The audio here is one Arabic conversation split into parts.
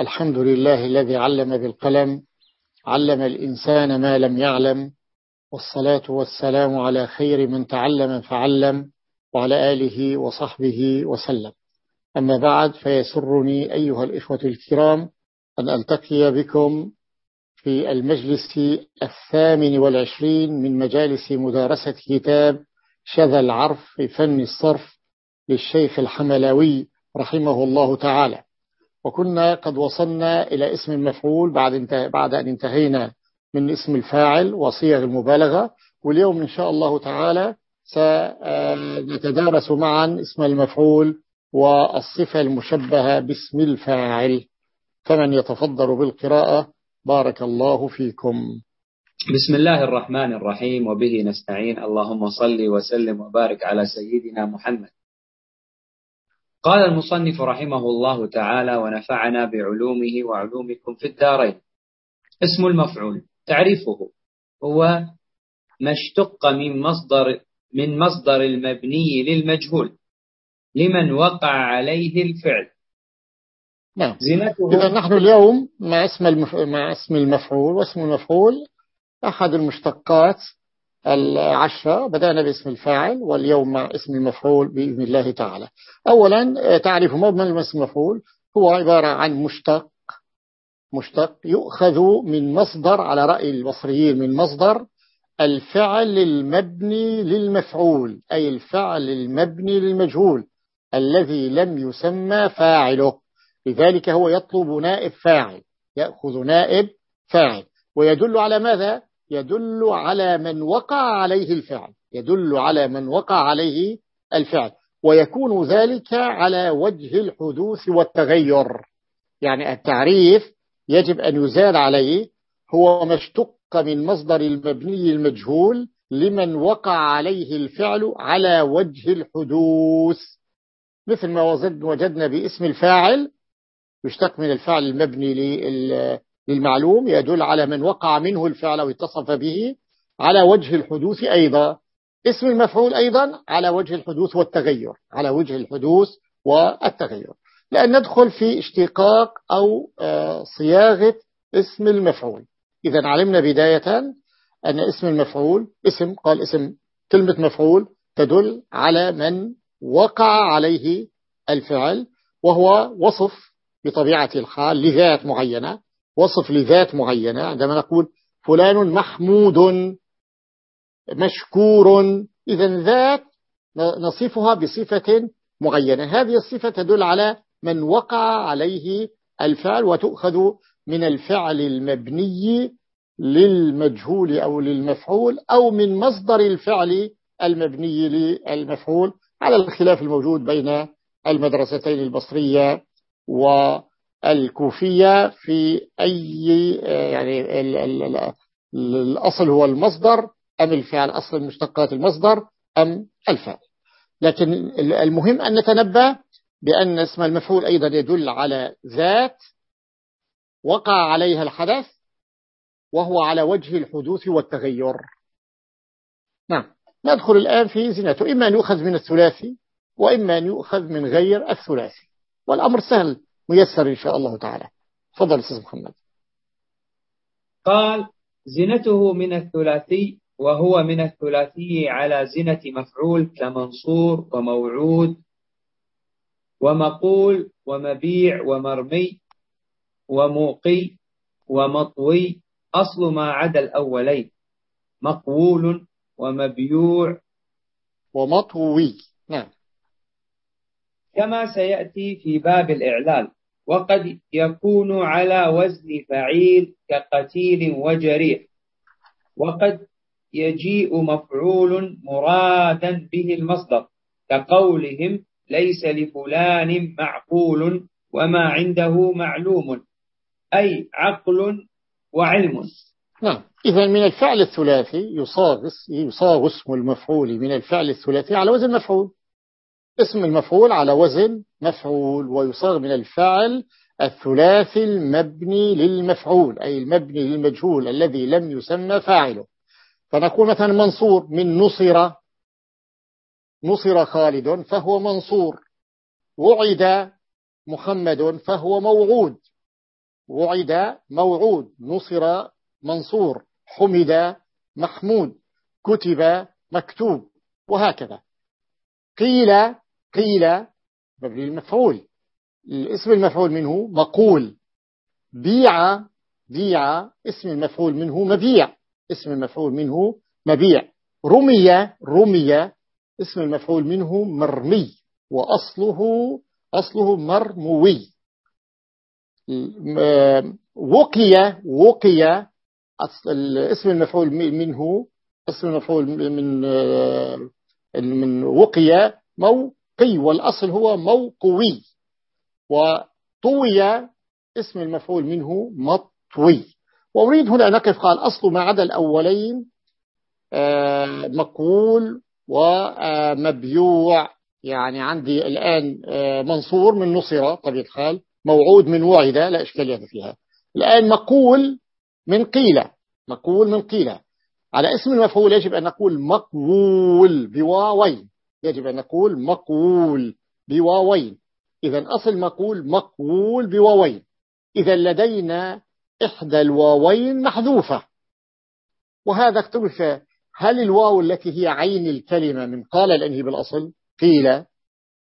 الحمد لله الذي علم بالقلم علم الإنسان ما لم يعلم والصلاة والسلام على خير من تعلم فعلم وعلى آله وصحبه وسلم. أما بعد فيسرني أيها الإخوة الكرام أن ألتقي بكم في المجلس الثامن والعشرين من مجالس مدارسة كتاب شذا العرف في فن الصرف للشيخ الحملاوي رحمه الله تعالى. وكنا قد وصلنا إلى اسم المفعول بعد, بعد أن انتهينا من اسم الفاعل وصيغ المبالغة. واليوم إن شاء الله تعالى سنتدارس معا اسم المفعول والصفة المشبهة باسم الفاعل. فمن يتفضل بالقراءة بارك الله فيكم. بسم الله الرحمن الرحيم وبه نستعين. اللهم صل وسلم وبارك على سيدنا محمد. قال المصنف رحمه الله تعالى ونفعنا بعلومه وعلومكم في الدارين اسم المفعول تعريفه هو ما اشتق من مصدر من مصدر المبني للمجهول لمن وقع عليه الفعل. نعم. إذا نحن اليوم مع اسم المف... مع اسم المفعول واسم المفعول أحد المشتقات العشرة بدأنا باسم الفاعل واليوم مع اسم المفعول بإذن الله تعالى. أولا تعرف مضمن اسم المفعول هو عبارة عن مشتق. مشتق يؤخذ من مصدر على رأي البصريين من مصدر الفعل المبني للمفعول أي الفعل المبني للمجهول الذي لم يسمى فاعله. لذلك هو يطلب نائب فاعل يأخذ نائب فاعل. ويدل على ماذا؟ يدل على من وقع عليه الفعل. يدل على من وقع عليه الفعل. ويكون ذلك على وجه الحدوث والتغير. يعني التعريف يجب أن يزال عليه هو ما اشتق من مصدر المبني المجهول لمن وقع عليه الفعل على وجه الحدوث. مثل ما وجدنا باسم الفاعل يشتق من الفعل المبني للمعلوم يدل على من وقع منه الفعل واتصف به على وجه الحدوث أيضا. اسم المفعول أيضا على وجه الحدوث والتغير على وجه الحدوث والتغير. لأن ندخل في اشتقاق أو آه، صياغة اسم المفعول. إذا علمنا بداية أن اسم المفعول اسم قال اسم كلمة مفعول تدل على من وقع عليه الفعل وهو وصف بطبيعة الحال لذات معينة. وصف لذات معينة عندما نقول فلان محمود مشكور. إذا ذات نصفها بصفة معينة. هذه الصفة تدل على من وقع عليه الفعل وتؤخذ من الفعل المبني للمجهول أو للمفعول أو من مصدر الفعل المبني للمفعول على الخلاف الموجود بين المدرستين البصرية والكوفية في أي يعني الأصل هو المصدر أم الفعل أصل مشتقات المصدر أم الفعل. لكن المهم أن نتنبه بأن اسم المفعول أيضا يدل على ذات وقع عليها الحدث وهو على وجه الحدوث والتغير. نعم. ندخل الآن في زينته. إما أن يؤخذ من الثلاثي وإما أن يؤخذ من غير الثلاثي. والأمر سهل. ميسر إن شاء الله تعالى. فضل أستاذ محمد. قال زنته من الثلاثي وهو من الثلاثي على زنة مفعول كمنصور وموعود ومقول ومبيع ومرمي وموقي ومطوي أصل ما عدا الأولين مقول ومبيوع ومطوي. نعم. كما سيأتي في باب الإعلال وقد يكون على وزن فعيل كقتيل وجريح وقد يجيء مفعول مرادا به المصدر كقولهم ليس لفلان معقول وما عنده معلوم أي عقل وعلم. نعم. إذا من الفعل الثلاثي يصاغ اسم المفعول من الفعل الثلاثي على وزن مفعول اسم المفعول على وزن مفعول ويصاغ من الفعل الثلاثي المبني للمفعول أي المبني للمجهول الذي لم يسمى فاعله. فنقول مثلا منصور من نصر نصر خالد فهو منصور. وعد محمد فهو موعود. وعد موعود نصر منصور. حمد محمود. كتب مكتوب. وهكذا. قيل قيل مبني المفعول. الاسم المفعول منه مقول. بيع بيع اسم المفعول منه مبيع. اسم المفعول منه مبيع. رمي رمي. اسم المفعول منه مرمي. وأصله أصله مرموي. وقي وقي. اسم المفعول منه اسم المفعول من من وقي موقي والأصل هو موقوي. وطوي اسم المفعول منه مطوي. وأريد هنا نقف قال أصل ما عدا الأولين آه، مقول ومبيوع يعني عندي الآن آه، منصور من نصر طبيعة الحال موعود من وعد لا إشكالية فيها. الآن مقول من قيل مقول من قيل. على اسم المفعول يجب أن نقول مقول بواوين يجب أن نقول مقول بواوين. إذا أصل مقول مقول بواوين. إذا لدينا إحدى الواوين محذوفة. وهذا اختلف هل الواو التي هي عين الكلمة من قال لأنه بالأصل؟ قيل.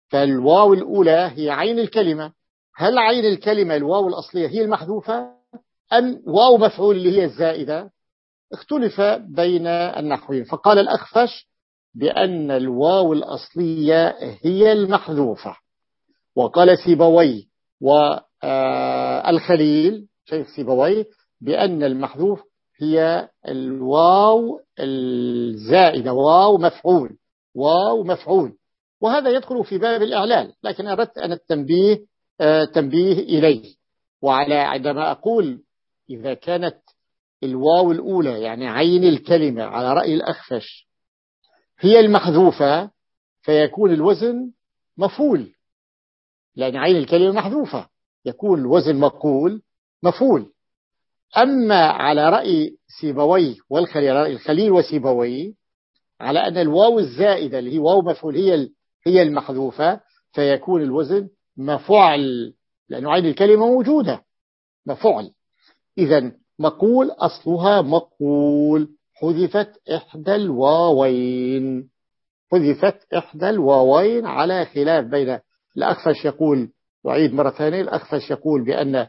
فالواو الأولى هي عين الكلمة. هل عين الكلمة الواو الأصلية هي المحذوفة؟ أم واو مفعول اللي هي الزائدة؟ اختلف بين النحوين. فقال الأخفش بأن الواو الأصلية هي المحذوفة. وقال سيبوي والخليل شيخ سيبوي بأن المحذوف هي الواو الزائدة واو مفعول واو مفعول. وهذا يدخل في باب الإعلال لكن أردت أن التنبيه آه، تنبيه إليه. وعلى عندما أقول إذا كانت الواو الأولى يعني عين الكلمة على رأي الأخفش هي المحذوفة فيكون الوزن مفول لأن عين الكلمة محذوفة يكون الوزن مقول مفول أما على رأي سيبوي والخليل الخليل وسيبوي على أن الواو الزائدة اللي هي واو مفعول هي هي المحذوفة فيكون الوزن مفعل لأنه عين الكلمة موجودة. مفعل إذا مقول أصلها مقول. حذفت إحدى الواوين. حذفت إحدى الواوين على خلاف بين الأخفش يقول وعيد مرة ثانية الأخفش يقول بأن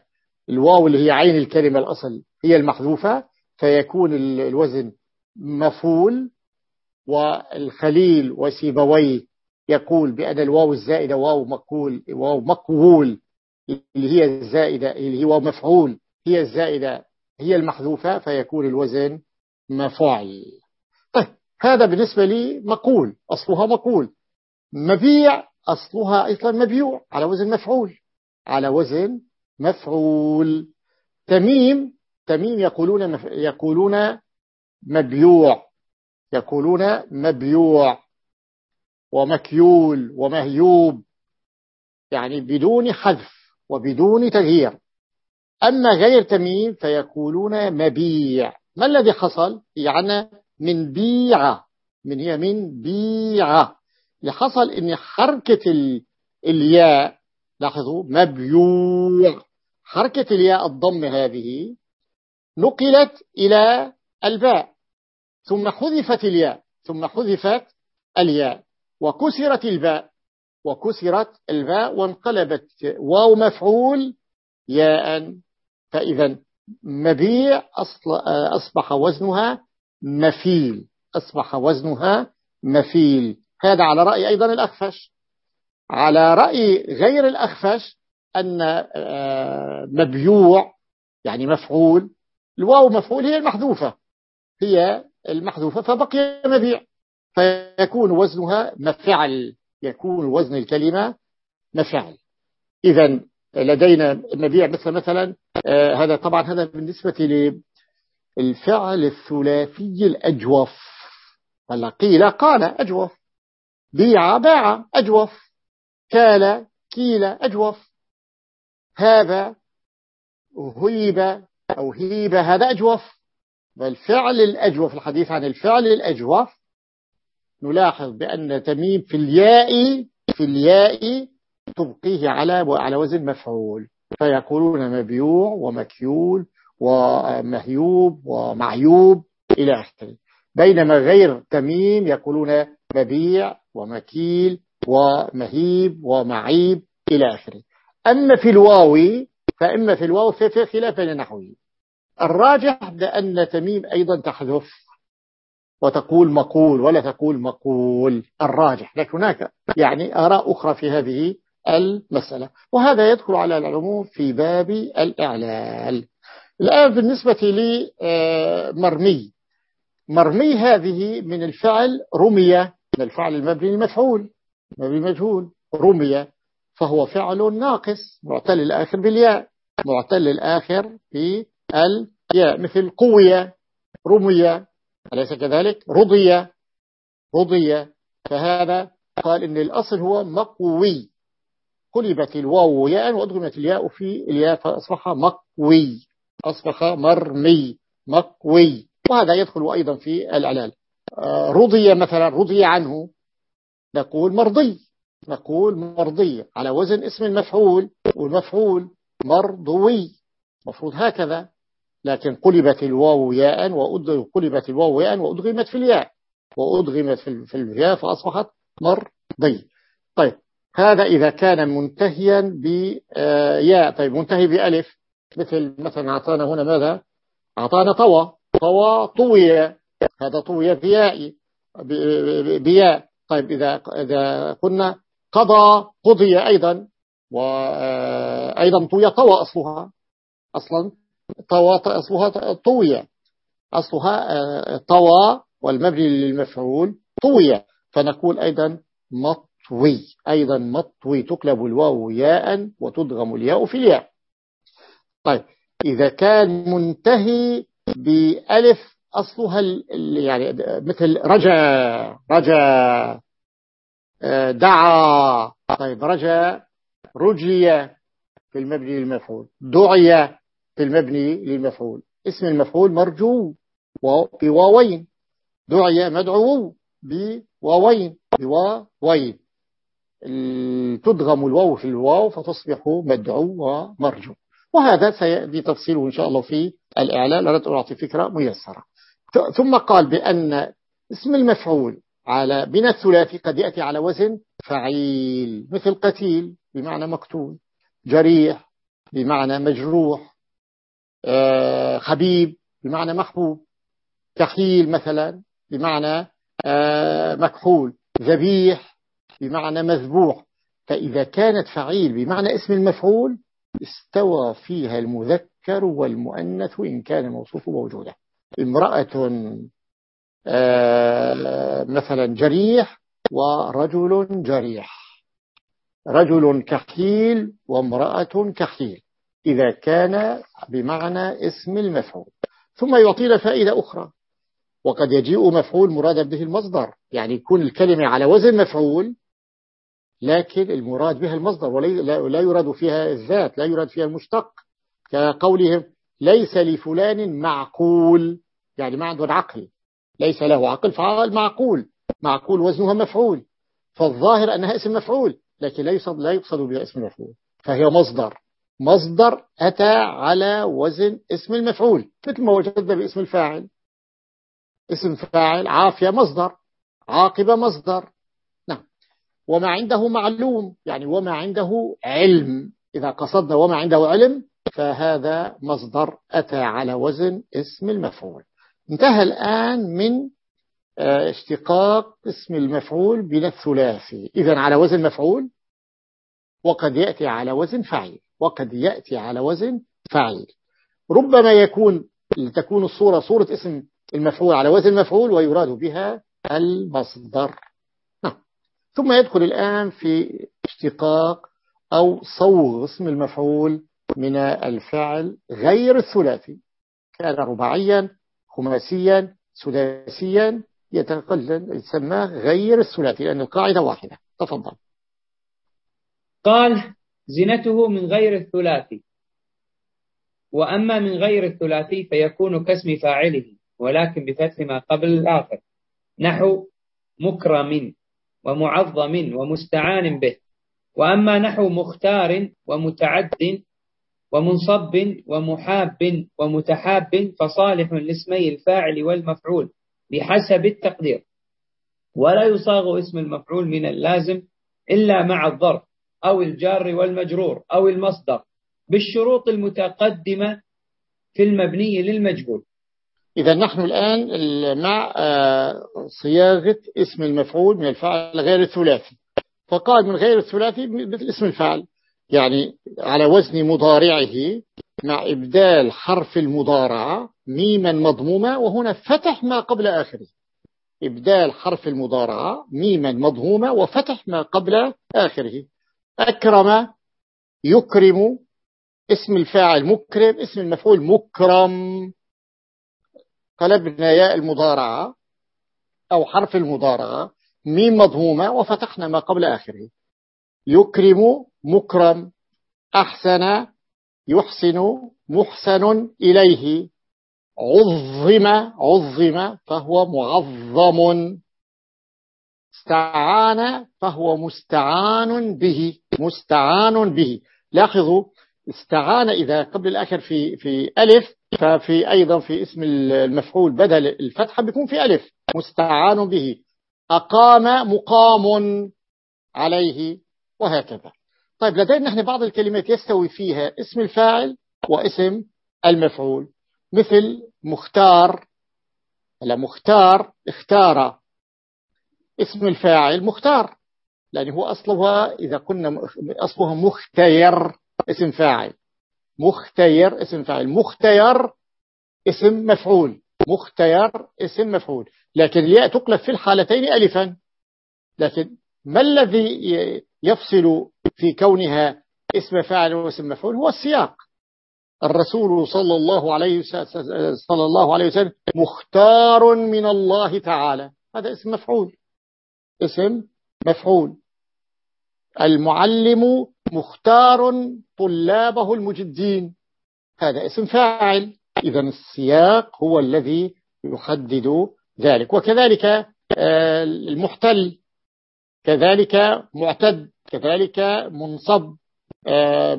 الواو اللي هي عين الكلمة الأصل هي المحذوفة فيكون الوزن مفول والخليل وسيبوي يقول بأن الواو الزائدة واو مقول واو مقول اللي هي الزائدة اللي هي مفعول هي الزائدة هي المحذوفة فيكون الوزن مفعل طيب هذا بالنسبة لي مقول أصلها مقول. مبيع أصلها أيضا مبيوع على وزن مفعول. على وزن مفعول. تميم تميم يقولون يقولون مبيوع. يقولون مبيوع. ومكيول ومهيوب. يعني بدون حذف وبدون تغيير. أما غير تميم فيقولون مبيع. ما الذي حصل؟ يعني من بيعة من هي من بيعة. اللي حصل إن حركة الياء لاحظوا مبيوع. حركة الياء الضم هذه نقلت إلى الباء ثم حذفت الياء ثم حذفت الياء وكسرت الباء وكسرت الباء وانقلبت. واو مفعول ياء فإذا. مبيع أصبح وزنها مفيل. أصبح وزنها مفيل. هذا على رأي أيضا الأخفش. على رأي غير الأخفش أن آه، مبيوع يعني مفعول. الواو مفعول هي المحذوفة. هي المحذوفة فبقي مبيع. فيكون وزنها مفعل. يكون وزن الكلمة مفعل. إذا لدينا مبيع مثل مثلا آه هذا طبعا هذا بالنسبة للفعل الثلاثي الأجوف. قيل قال أجوف. بيع باع أجوف. كال كيل أجوف. هذا هيب أو هيب هذا أجوف. والفعل الأجوف الحديث عن الفعل الأجوف نلاحظ بأن تميم في الياء في الياء تبقيه على على وزن مفعول. فيقولون مبيوع ومكيول ومهيوب ومعيوب إلى آخره. بينما غير تميم يقولون مبيع ومكيل ومهيب ومعيب إلى آخره. أما في الواو فإما في الواو في خلاف النحويين الراجح بأن تميم أيضا تحذف وتقول مقول ولا تقول مقول. الراجح. لكن هناك يعني آراء أخرى في هذه المسألة. وهذا يدخل على العموم في باب الإعلال. الآن بالنسبة لي آه، مرمي. مرمي هذه من الفعل رمي من الفعل المبني المفعول مبني مجهول رمي فهو فعل ناقص معتل الآخر بالياء. معتل الآخر بالياء. مثل قوية رمي أليس كذلك؟ رضي. رضي. فهذا قال إن الأصل هو مقوي. قلبت الواو ياء وأدغمت الياء في الياء فأصبح مقوي. أصبح مرمي مقوي. وهذا يدخل أيضا في العلال. آه، رضي مثلا رضي عنه. نقول مرضي. نقول مرضي. على وزن اسم المفعول. والمفعول مرضوي. مفروض هكذا. لكن قلبت الواو ياء وقلبت الواو ياء وأدغمت في الياء. وأدغمت في الياء فأصبحت مرضي. طيب. هذا إذا كان منتهيا بياء طيب منتهي بألف. مثل مثلا أعطانا هنا ماذا؟ أعطانا طوى. طوى طوي. هذا طوي بياء بياء. طيب إذا إذا قلنا قضى قضي أيضا. وأيضا طوي. طوى أصلها. أصلا طوى أصلها طوي. أصلها طوى والمبني للمفعول طوي. فنقول أيضا مطوي أيضا مطوي تقلب الواو ياء وتدغم الياء في الياء. طيب إذا كان منتهي بألف أصلها يعني مثل رجا رجا آه، دعا. طيب رجا رجي في المبني للمفعول دعي في المبني للمفعول. اسم المفعول مرجو بواوين. دعي مدعو بواوين بواوين. تدغم الواو في الواو فتصبح مدعو ومرجو. وهذا سيأتي تفصيله إن شاء الله في الإعلان. أردت أن أعطي فكرة ميسرة. ثم قال بأن اسم المفعول على بنا الثلاثي قد يأتي على وزن فعيل مثل قتيل بمعنى مقتول جريح بمعنى مجروح آه، خبيب بمعنى محبوب كحيل مثلا بمعنى آه، مكحول ذبيح بمعنى مذبوح. فإذا كانت فعيل بمعنى اسم المفعول استوى فيها المذكر والمؤنث إن كان الموصوف موجودا امرأة آه، مثلا جريح ورجل جريح. رجل كحيل وامرأة كحيل. إذا كان بمعنى اسم المفعول. ثم يعطينا فائدة أخرى. وقد يجيء مفعول مرادا به المصدر. يعني يكون الكلمة على وزن مفعول لكن المراد بها المصدر ولا يراد فيها الذات لا يراد فيها المشتق كقولهم ليس لفلان معقول يعني ما عنده عقل ليس له عقل فعال معقول معقول وزنها مفعول فالظاهر أنها اسم مفعول لكن لا يقصد, لا يقصد بها اسم مفعول فهي مصدر مصدر أتى على وزن اسم المفعول مثل ما وجدنا باسم الفاعل اسم فاعل عافية مصدر عاقبة مصدر وما عنده معلوم. يعني وما عنده علم. إذا قصدنا وما عنده علم فهذا مصدر أتى على وزن اسم المفعول. انتهى الآن من آه، اشتقاق اسم المفعول من الثلاثي. إذا على وزن مفعول وقد يأتي على وزن فعيل وقد يأتي على وزن فعيل ربما يكون تكون الصورة صورة اسم المفعول على وزن مفعول ويراد بها المصدر. ثم يدخل الآن في اشتقاق أو صوغ اسم المفعول من الفعل غير الثلاثي. كان رباعيا خماسيا سداسيا يتقلل يسمى غير الثلاثي لأن القاعدة واحدة. تفضل. قال زنته من غير الثلاثي. وأما من غير الثلاثي فيكون كاسم فاعله ولكن بفتح ما قبل الآخر. نحو مكرم. ومعظم ومستعان به. وأما نحو مختار ومتعد ومنصب ومحاب ومتحاب فصالح لاسمي الفاعل والمفعول بحسب التقدير. ولا يصاغ اسم المفعول من اللازم إلا مع الظرف أو الجار والمجرور أو المصدر بالشروط المتقدمة في المبني للمجهول. إذا نحن الآن مع آه، صياغة اسم المفعول من الفعل غير الثلاثي. فقال من غير الثلاثي مثل اسم الفعل يعني على وزن مضارعه مع إبدال حرف المضارعة ميما مضمومة وهنا فتح ما قبل آخره. إبدال حرف المضارعة ميما مضمومة وفتح ما قبل آخره. أكرم يكرم اسم الفاعل مكرم اسم المفعول مكرم. قلبنا ياء المضارعة أو حرف المضارعة ميم مضمومة وفتحنا ما قبل آخره. يكرم مكرم أحسن يحسن محسن إليه. عظم عظم فهو معظم. استعان فهو مستعان به مستعان به. لاحظوا استعان إذا قبل الآخر في في ألف ففي أيضا في اسم المفعول بدل الفتحة بيكون في ألف. مستعان به. أقام مقام عليه وهكذا. طيب لدينا نحن بعض الكلمات يستوي فيها اسم الفاعل واسم المفعول. مثل مختار. لا مختار اختار. اسم الفاعل مختار. لأنه هو أصلها إذا كنا أصلها مختير. اسم فاعل. مختير اسم فاعل مختير اسم مفعول. مختير اسم مفعول. لكن الياء تقلب في الحالتين ألفا. لكن ما الذي يفصل في كونها اسم فاعل واسم مفعول؟ هو السياق. الرسول صلى الله عليه صلى الله عليه وسلم مختار من الله تعالى. هذا اسم مفعول. اسم مفعول. المعلم مختار طلابه المجدين. هذا اسم فاعل. إذا السياق هو الذي يحدد ذلك. وكذلك آه، المحتل. كذلك معتد. كذلك منصب. آه،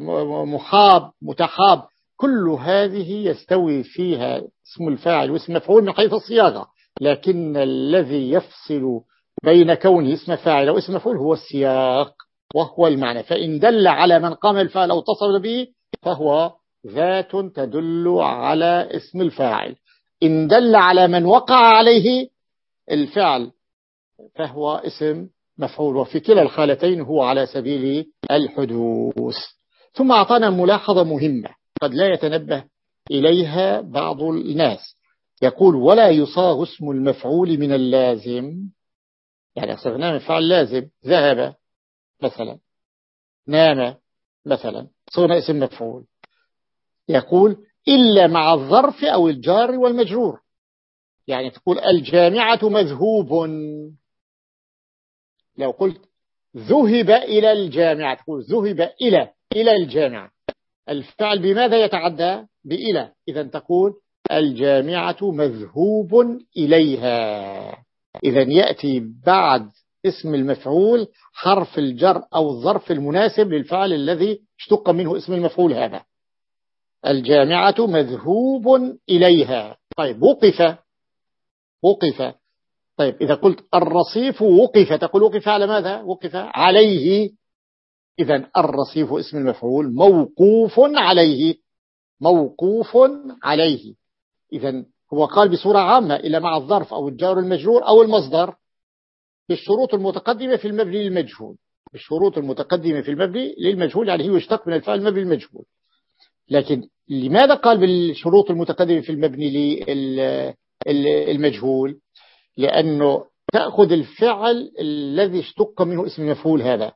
محاب متحاب كل هذه يستوي فيها اسم الفاعل واسم مفعول من حيث الصياغة. لكن الذي يفصل بين كونه اسم فاعل واسم مفعول هو السياق. وهو المعنى. فإن دل على من قام الفعل أو اتصل به فهو ذات تدل على اسم الفاعل. إن دل على من وقع عليه الفعل فهو اسم مفعول. وفي كلا الحالتين هو على سبيل الحدوث. ثم أعطانا ملاحظة مهمة قد لا يتنبه إليها بعض الناس. يقول ولا يصاغ اسم المفعول من اللازم. يعني أصغناه من فعل لازم. ذهب. مثلا. نام مثلا. صغنا اسم مفعول. يقول إلا مع الظرف أو الجار والمجرور. يعني تقول الجامعة مذهوب. لو قلت ذهب إلى الجامعة تقول ذهب إلى إلى الجامعة. الفعل بماذا يتعدى؟ بإلى. إذا تقول الجامعة مذهوب إليها. إذا يأتي بعد اسم المفعول حرف الجر أو الظرف المناسب للفعل الذي اشتق منه اسم المفعول هذا. الجامعة مذهوب إليها. طيب وقف. وقف. طيب إذا قلت الرصيف وقف تقول وقف على ماذا؟ وقف عليه. إذا الرصيف اسم المفعول موقوف عليه. موقوف عليه. إذا هو قال بصورة عامة إلى مع الظرف أو الجار المجرور أو المصدر. بالشروط المتقدمة في المبني للمجهول. بالشروط المتقدمة في المبني للمجهول يعني هو يشتق من الفعل المبني للمجهول. لكن لماذا قال بالشروط المتقدمة في المبني للمجهول لأنه تأخذ الفعل الذي اشتق منه اسم المفعول هذا.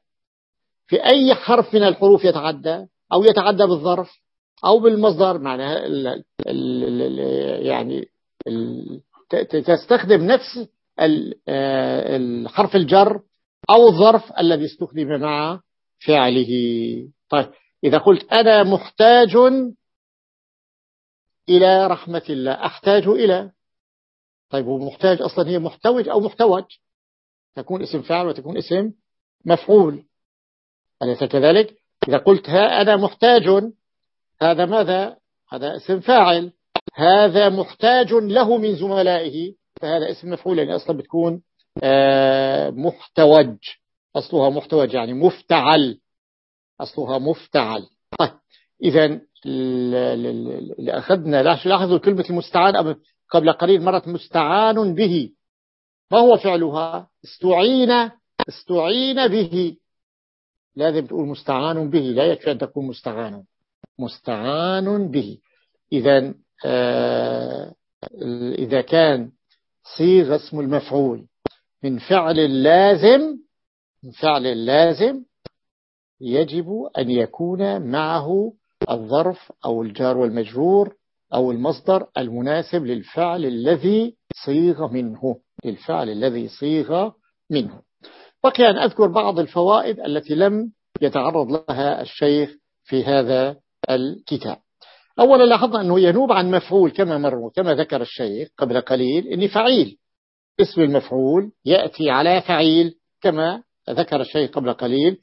في أي حرف من الحروف يتعدى؟ أو يتعدى بالظرف؟ أو بالمصدر؟ معناها يعني تستخدم نفس الحرف الجر أو الظرف الذي استخدم مع فعله طيب إذا قلت أنا محتاج إلى رحمة الله أحتاج إلى. طيب ومحتاج أصلا هي محتوج أو محتوج. تكون اسم فاعل وتكون اسم مفعول. أليس كذلك؟ إذا قلت ها أنا محتاج هذا ماذا؟ هذا اسم فاعل. هذا محتاج له من زملائه. فهذا اسم مفعول يعني أصلا بتكون آه، محتوج. أصلها محتوج يعني مفتعل. أصلها مفتعل. طيب إذا اللي أخذنا لاحظوا كلمة المستعان قبل قليل مرت مستعان به. ما هو فعلها؟ استعين استعين به. لازم تقول مستعان به لا يكفي أن تكون مستعان. مستعان به. إذا آه إذا كان صيغ اسم المفعول. من فعل لازم من فعل لازم يجب أن يكون معه الظرف أو الجار والمجرور أو المصدر المناسب للفعل الذي صيغ منه للفعل الذي صيغ منه. بقي أن أذكر بعض الفوائد التي لم يتعرض لها الشيخ في هذا الكتاب. أولا لاحظنا أنه ينوب عن مفعول كما مر كما ذكر الشيخ قبل قليل إني فعيل. اسم المفعول يأتي على فعيل كما ذكر الشيخ قبل قليل.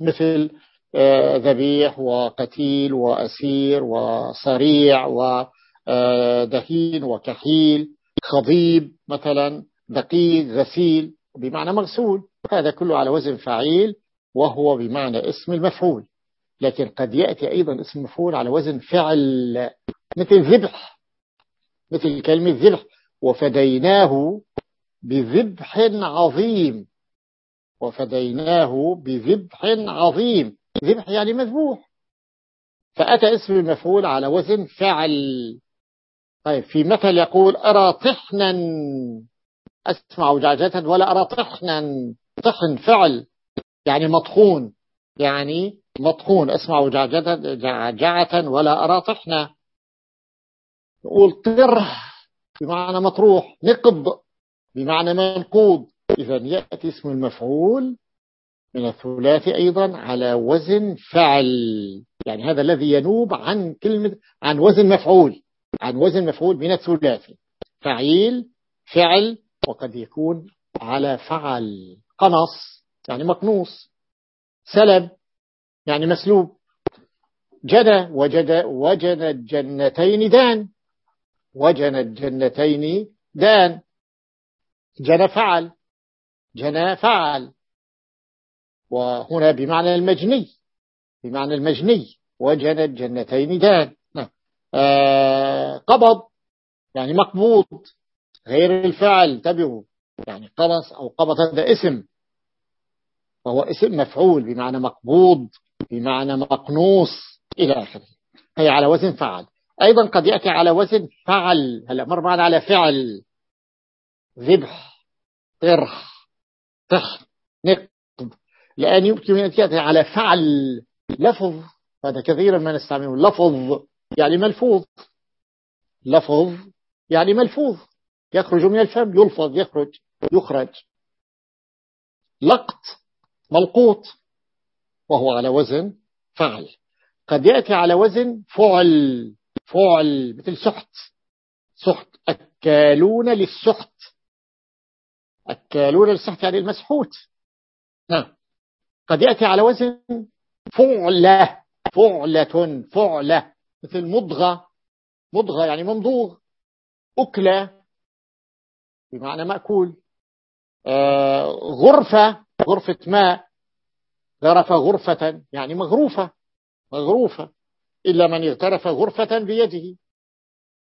مثل آه، ذبيح وقتيل وأسير وصريع ودهين وكحيل. خضيب مثلا دقيق غسيل بمعنى مغسول. هذا كله على وزن فعيل وهو بمعنى اسم المفعول. لكن قد يأتي أيضا اسم المفعول على وزن فعل مثل ذبح مثل كلمة ذبح. وفديناه بذبح عظيم. وفديناه بذبح عظيم. ذبح يعني مذبوح. فأتى اسم المفعول على وزن فعل. طيب في مثل يقول أرى طحنا. أسمع جعجة ولا أرى طحنا. طحن فعل يعني مطحون. يعني مطحون أسمع جعجة ولا أرى طحنا. يقول طره بمعنى مطروح نقض بمعنى منقوض إذا يأتي اسم المفعول من الثلاثي أيضا على وزن فعل. يعني هذا الذي ينوب عن كلمة عن وزن مفعول عن وزن مفعول من الثلاثي فعيل فعل وقد يكون على فعل. قنص يعني مقنوص. سلب يعني مسلوب. جنى وجد وجن الجنتين دان. وجن الجنتين دان. جنى فعل. جنى فعل. وهنا بمعنى المجني. بمعنى المجني. وجنى الجنتين دان. نعم. آه قبض. يعني مقبوض. غير الفعل. انتبهوا. يعني قبض أو قبض هذا اسم. وهو اسم مفعول بمعنى مقبوض. بمعنى مقنوص إلى آخره. هي على وزن فعل. أيضا قد يأتي على وزن فعل. هلا مر معنا على فعل؟ ذبح طرح طح نقض لأن يمكن أن يأتي على فعل لفظ. هذا كثيرا ما نستعمله. لفظ يعني ملفوظ. لفظ يعني ملفوظ. يخرج من الفم يلفظ يخرج يخرج. لقط ملقوط. وهو على وزن فعل قد يأتي على وزن فعل فعل مثل سحت. سحت أكالون للسحت. أكالون للسحت يعني المسحوت. نعم. قد يأتي على وزن فعلة فعلة فعلة مثل مضغة. مضغة يعني ممضوغ. أكلة بمعنى مأكول. آه غرفة غرفة ماء. غرف غرفة يعني مغروفة مغروفة. إلا من اغترف غرفة بيده.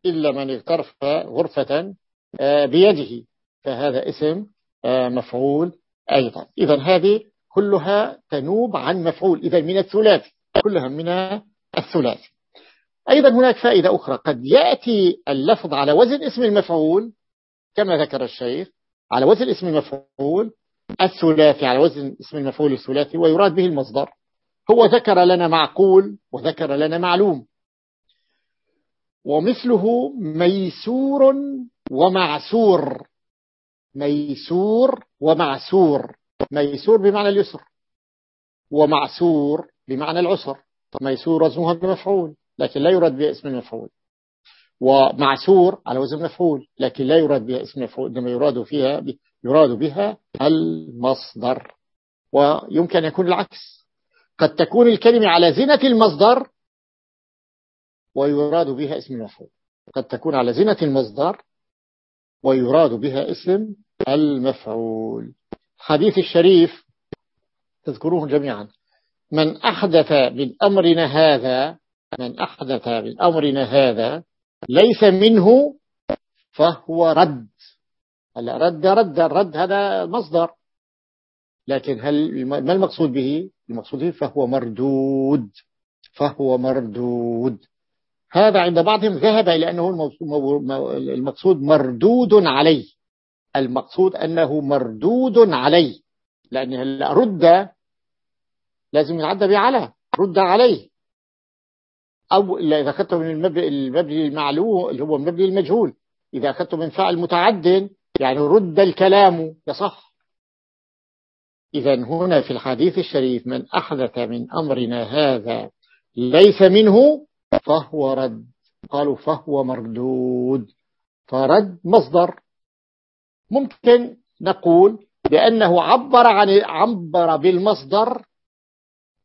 إلا من اغترف غرفة آه، بيده. فهذا اسم آه، مفعول أيضا. إذا هذه كلها تنوب عن مفعول. إذا من الثلاث كلها من الثلاث. أيضا هناك فائدة أخرى. قد يأتي اللفظ على وزن اسم المفعول كما ذكر الشيخ على وزن اسم المفعول الثلاثي على وزن اسم المفعول الثلاثي ويراد به المصدر. هو ذكر لنا معقول وذكر لنا معلوم. ومثله ميسور ومعسور. ميسور ومعسور. ميسور بمعنى اليسر. ومعسور بمعنى العسر. ميسور وزنها بمفعول لكن لا يراد بها اسم المفعول. ومعسور على وزن مفعول لكن لا يراد بها اسم مفعول إنما يراد فيها يراد بها المصدر ويمكن أن يكون العكس. قد تكون الكلمة على زنة المصدر ويراد بها اسم المفعول قد تكون على زنة المصدر ويراد بها اسم المفعول. حديث الشريف تذكروه جميعا. من أحدث من أمرنا هذا من أحدث من أمرنا هذا ليس منه فهو رد. هلا رد رد الرد هذا مصدر. لكن هل ما المقصود به؟ المقصود به فهو مردود فهو مردود. هذا عند بعضهم ذهب إلى أنه المقصود مردود عليه. المقصود أنه مردود عليه. لأن رد لازم يعدى بعلى رد عليه. أو إذا أخذته من المبني المعلوم اللي هو المبني المجهول. إذا أخذته من فعل متعد يعني رد الكلام يصح إذا هنا في الحديث الشريف من أحدث من أمرنا هذا ليس منه فهو رد. قالوا فهو مردود. فرد مصدر. ممكن نقول بأنه عبر عن عبر بالمصدر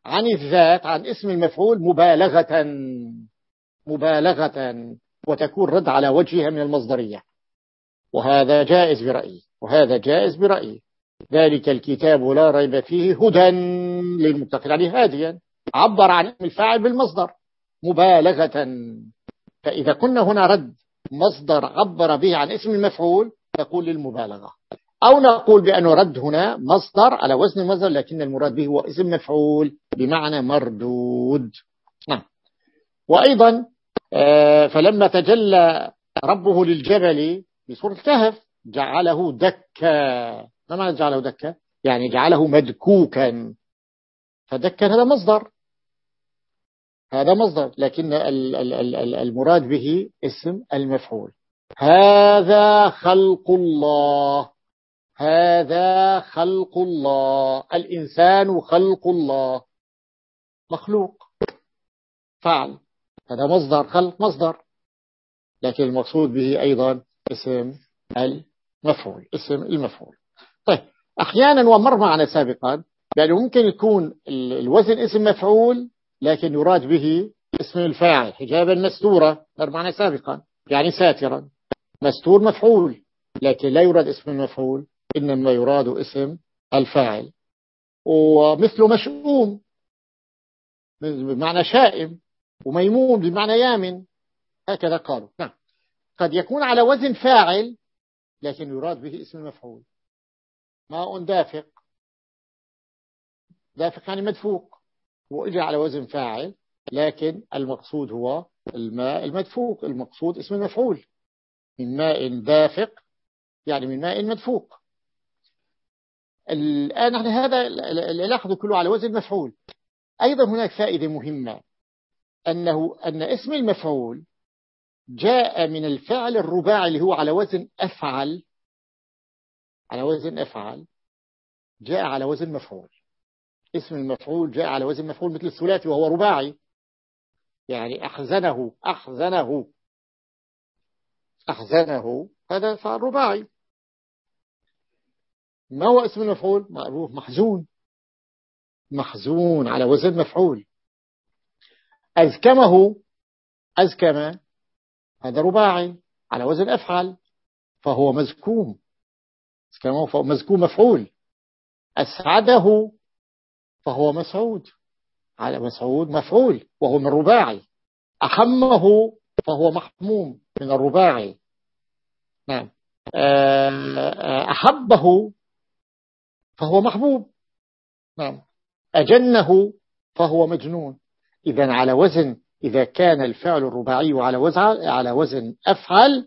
عن الذات عن اسم المفعول مبالغة. مبالغة. وتكون رد على وجهها من المصدرية. وهذا جائز برأيي وهذا جائز برأيي. ذلك الكتاب لا ريب فيه هدى للمتقين يعني هاديا عبر عن الفاعل بالمصدر مبالغة. فإذا كنا هنا رد مصدر عبر به عن اسم المفعول تقول للمبالغة. أو نقول بأنه رد هنا مصدر على وزن المصدر لكن المراد به هو اسم مفعول بمعنى مردود. نعم. وأيضا آه، فلما تجلى ربه للجبل بصورة الكهف جعله دكا. ما معنى جعله دكا؟ يعني جعله مدكوكا. فدكا هذا مصدر. هذا مصدر لكن المراد به اسم المفعول. هذا خلق الله. هذا خلق الله. الإنسان خلق الله. مخلوق. فعل. هذا مصدر خلق مصدر. لكن المقصود به أيضا اسم المفعول اسم المفعول. طيب أحيانا ومر معنا سابقا يعني ممكن يكون الوزن اسم مفعول لكن يراد به اسم الفاعل حجابا مستورة مر معنا سابقا يعني ساترا. مستور مفعول لكن لا يراد اسم المفعول إنما يراد اسم الفاعل. ومثل مشؤوم بمعنى شائم وميمون بمعنى يامن هكذا قالوا. نعم. قد يكون على وزن فاعل لكن يراد به اسم المفعول. ماء دافق. دافق يعني مدفوق. وإجا على وزن فاعل لكن المقصود هو الماء المدفوق. المقصود اسم المفعول. من ماء دافق يعني من ماء مدفوق. الآن نحن هذا لاحظوا كله على وزن مفعول. أيضا هناك فائدة مهمة أنه أن اسم المفعول جاء من الفعل الرباعي اللي هو على وزن أفعل على وزن أفعل جاء على وزن مفعول. اسم المفعول جاء على وزن مفعول مثل الثلاثي وهو رباعي. يعني أحزنه أحزنه أحزنه هذا فعل رباعي. ما هو اسم المفعول؟ معروف محزون. محزون على وزن مفعول. أزكمه أزكم هذا رباعي. على وزن أفعل. فهو مزكوم. مزكوم مفعول. أسعده. فهو مسعود. على مسعود مفعول. وهو من رباعي. أحمه. فهو محموم من الرباعي. نعم. آه، أحبه. فهو محبوب. نعم. أجنه. فهو مجنون. إذا على وزن إذا كان الفعل الرباعي على وزن على وزن أفعل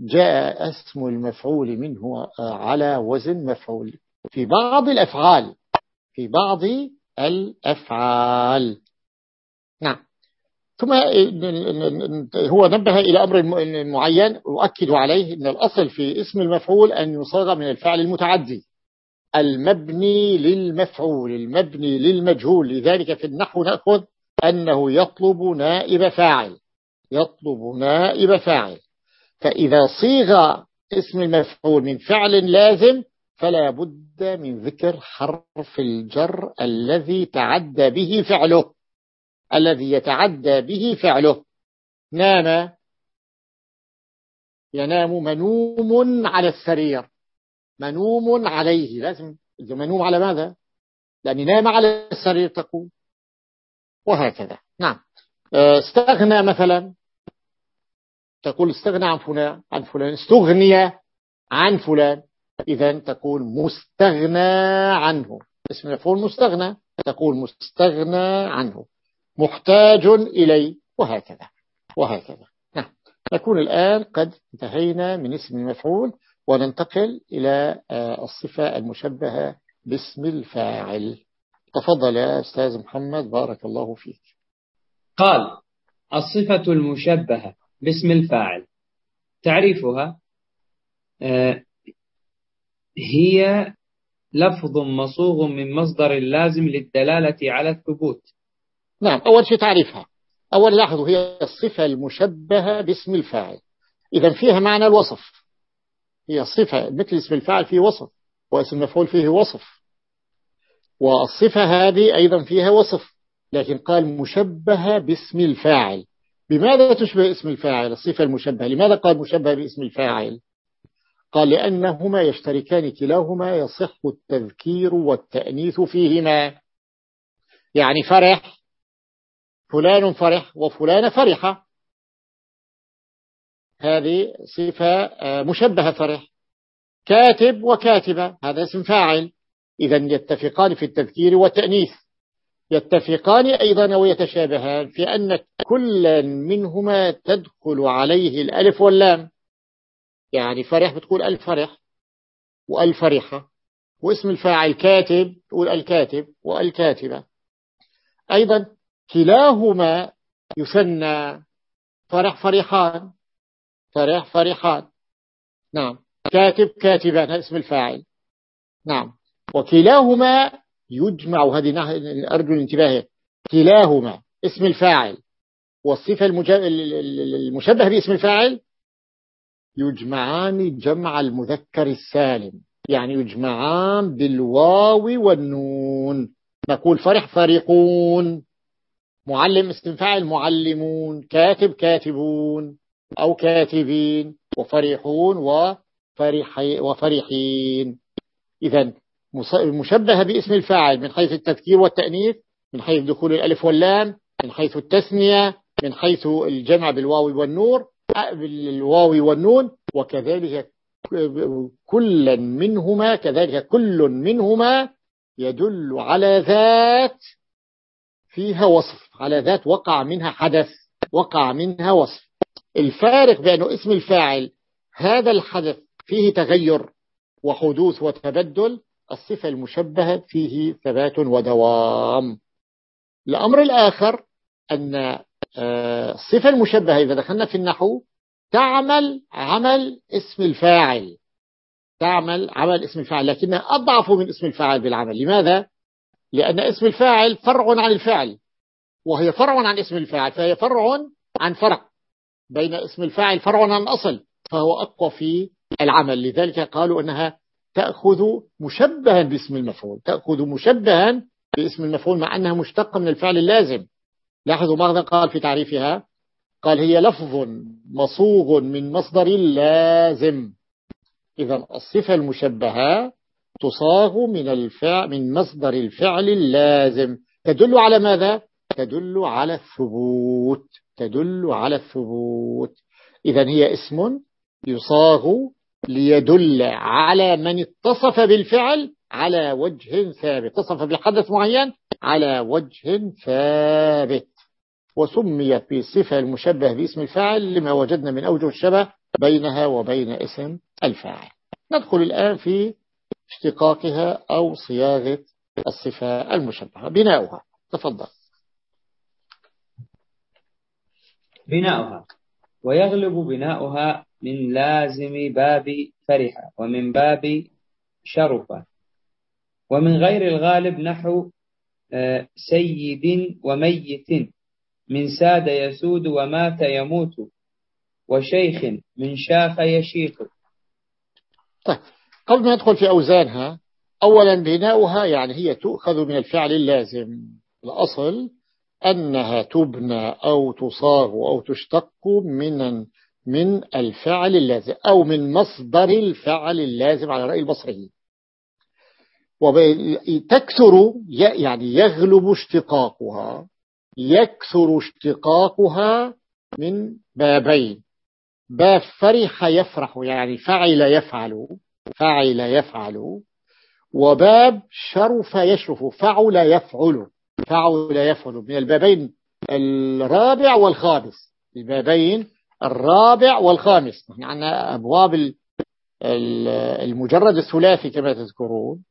جاء اسم المفعول منه على وزن مفعول. في بعض الأفعال في بعض الأفعال. نعم. ثم هو نبه إلى أمر معين وأكد عليه أن الأصل في اسم المفعول أن يصاغ من الفعل المتعدي. المبني للمفعول المبني للمجهول. لذلك في النحو نأخذ أنه يطلب نائب فاعل. يطلب نائب فاعل. فإذا صيغ اسم المفعول من فعل لازم فلا بد من ذكر حرف الجر الذي تعدى به فعله. الذي يتعدى به فعله. نام. ينام منوم على السرير. منوم عليه. لازم. منوم على ماذا؟ لأن نام على السرير تقول. وهكذا. نعم. آه، استغنى مثلا. تقول استغنى عن فلان عن فلان. استغني عن فلان. إذا تقول مستغنى عنه. اسم مفعول مستغنى. تقول مستغنى عنه. محتاج إليه وهكذا. وهكذا. نعم. نكون الآن قد انتهينا من اسم المفعول وننتقل إلى آه، الصفة المشبهة باسم الفاعل. تفضل يا أستاذ محمد بارك الله فيك. قال الصفة المشبهة باسم الفاعل. تعريفها آه، هي لفظ مصوغ من مصدر لازم للدلالة على الثبوت. نعم أول شيء تعريفها. أول لاحظوا هي الصفة المشبهة باسم الفاعل. إذا فيها معنى الوصف. هي صفة مثل اسم الفاعل فيه وصف واسم المفعول فيه وصف. والصفة هذه أيضا فيها وصف لكن قال مشبهة باسم الفاعل. بماذا تشبه اسم الفاعل؟ الصفة المشبهة. لماذا قال مشبهة باسم الفاعل؟ قال لأنهما يشتركان كلاهما يصح التذكير والتأنيث فيهما. يعني فرح فلان فرح وفلان فرحة هذه صفة آه، مشبهة فرح. كاتب وكاتبة هذا اسم فاعل. إذا يتفقان في التذكير والتأنيث. يتفقان أيضا ويتشابهان في أن كل منهما تدخل عليه الألف واللام. يعني فرح بتقول الفرح والفرحة واسم الفاعل كاتب تقول الكاتب والكاتبة. أيضا كلاهما يسنى فرح فرحان فرح فرحان. نعم. كاتب كاتبان هذا اسم الفاعل. نعم. وكلاهما يجمع هذه أرجو الانتباه كلاهما اسم الفاعل والصفة المشبه باسم الفاعل يجمعان جمع المذكر السالم يعني يجمعان بالواو والنون. نقول فرح فريقون معلم اسم فاعل معلمون كاتب كاتبون أو كاتبين وفرحون وفرحي وفرحين. إذا مشبهة باسم الفاعل من حيث التذكير والتأنيث من حيث دخول الألف واللام من حيث التثنية من حيث الجمع بالواو والنور بالواو والنون وكذلك كل منهما كذلك كل منهما يدل على ذات فيها وصف على ذات وقع منها حدث وقع منها وصف. الفارق بأنه اسم الفاعل هذا الحدث فيه تغير وحدوث وتبدل الصفة المشبهة فيه ثبات ودوام. الأمر الآخر أن آه، الصفة المشبهة إذا دخلنا في النحو تعمل عمل اسم الفاعل. تعمل عمل اسم الفاعل لكنها أضعف من اسم الفاعل بالعمل. لماذا؟ لأن اسم الفاعل فرع عن الفعل وهي فرع عن اسم الفاعل فهي فرع عن فرع. بين اسم الفاعل فرع عن أصل فهو أقوى في العمل. لذلك قالوا أنها تأخذ مشبها باسم المفعول تأخذ مشبها باسم المفعول مع أنها مشتقة من الفعل اللازم. لاحظوا ماذا قال في تعريفها قال هي لفظ مصوغ من مصدر لازم. إذا الصفة المشبهة تصاغ من الفعل من مصدر الفعل اللازم. تدل على ماذا؟ تدل على الثبوت تدل على الثبوت. إذا هي اسم يصاغ ليدل على من اتصف بالفعل على وجه ثابت. اتصف بحدث معين على وجه ثابت. وسميت بالصفة المشبه باسم الفاعل لما وجدنا من أوجه الشبه بينها وبين اسم الفاعل. ندخل الآن في اشتقاقها أو صياغة الصفة المشبهة. بناؤها. تفضل. بناؤها. ويغلب بناؤها من لازم باب فرحة ومن باب شرفة. ومن غير الغالب نحو آه، سيد وميت من ساد يسود ومات يموت وشيخ من شاخ يشيخ. طيب قبل ما ندخل في أوزانها أولا بناؤها يعني هي تؤخذ من الفعل اللازم. الأصل أنها تبنى أو تصاغ أو تشتق من من الفعل اللازم أو من مصدر الفعل اللازم على رأي البصري. وتكثر يعني يغلب اشتقاقها يكثر اشتقاقها من بابين. باب فرح يفرح يعني فعل يفعل فعل يفعل. وباب شرف يشرف فعل يفعل فعل يفعل. من البابين الرابع والخامس. البابين الرابع والخامس. نحن عندنا أبواب المجرد الثلاثي كما تذكرون.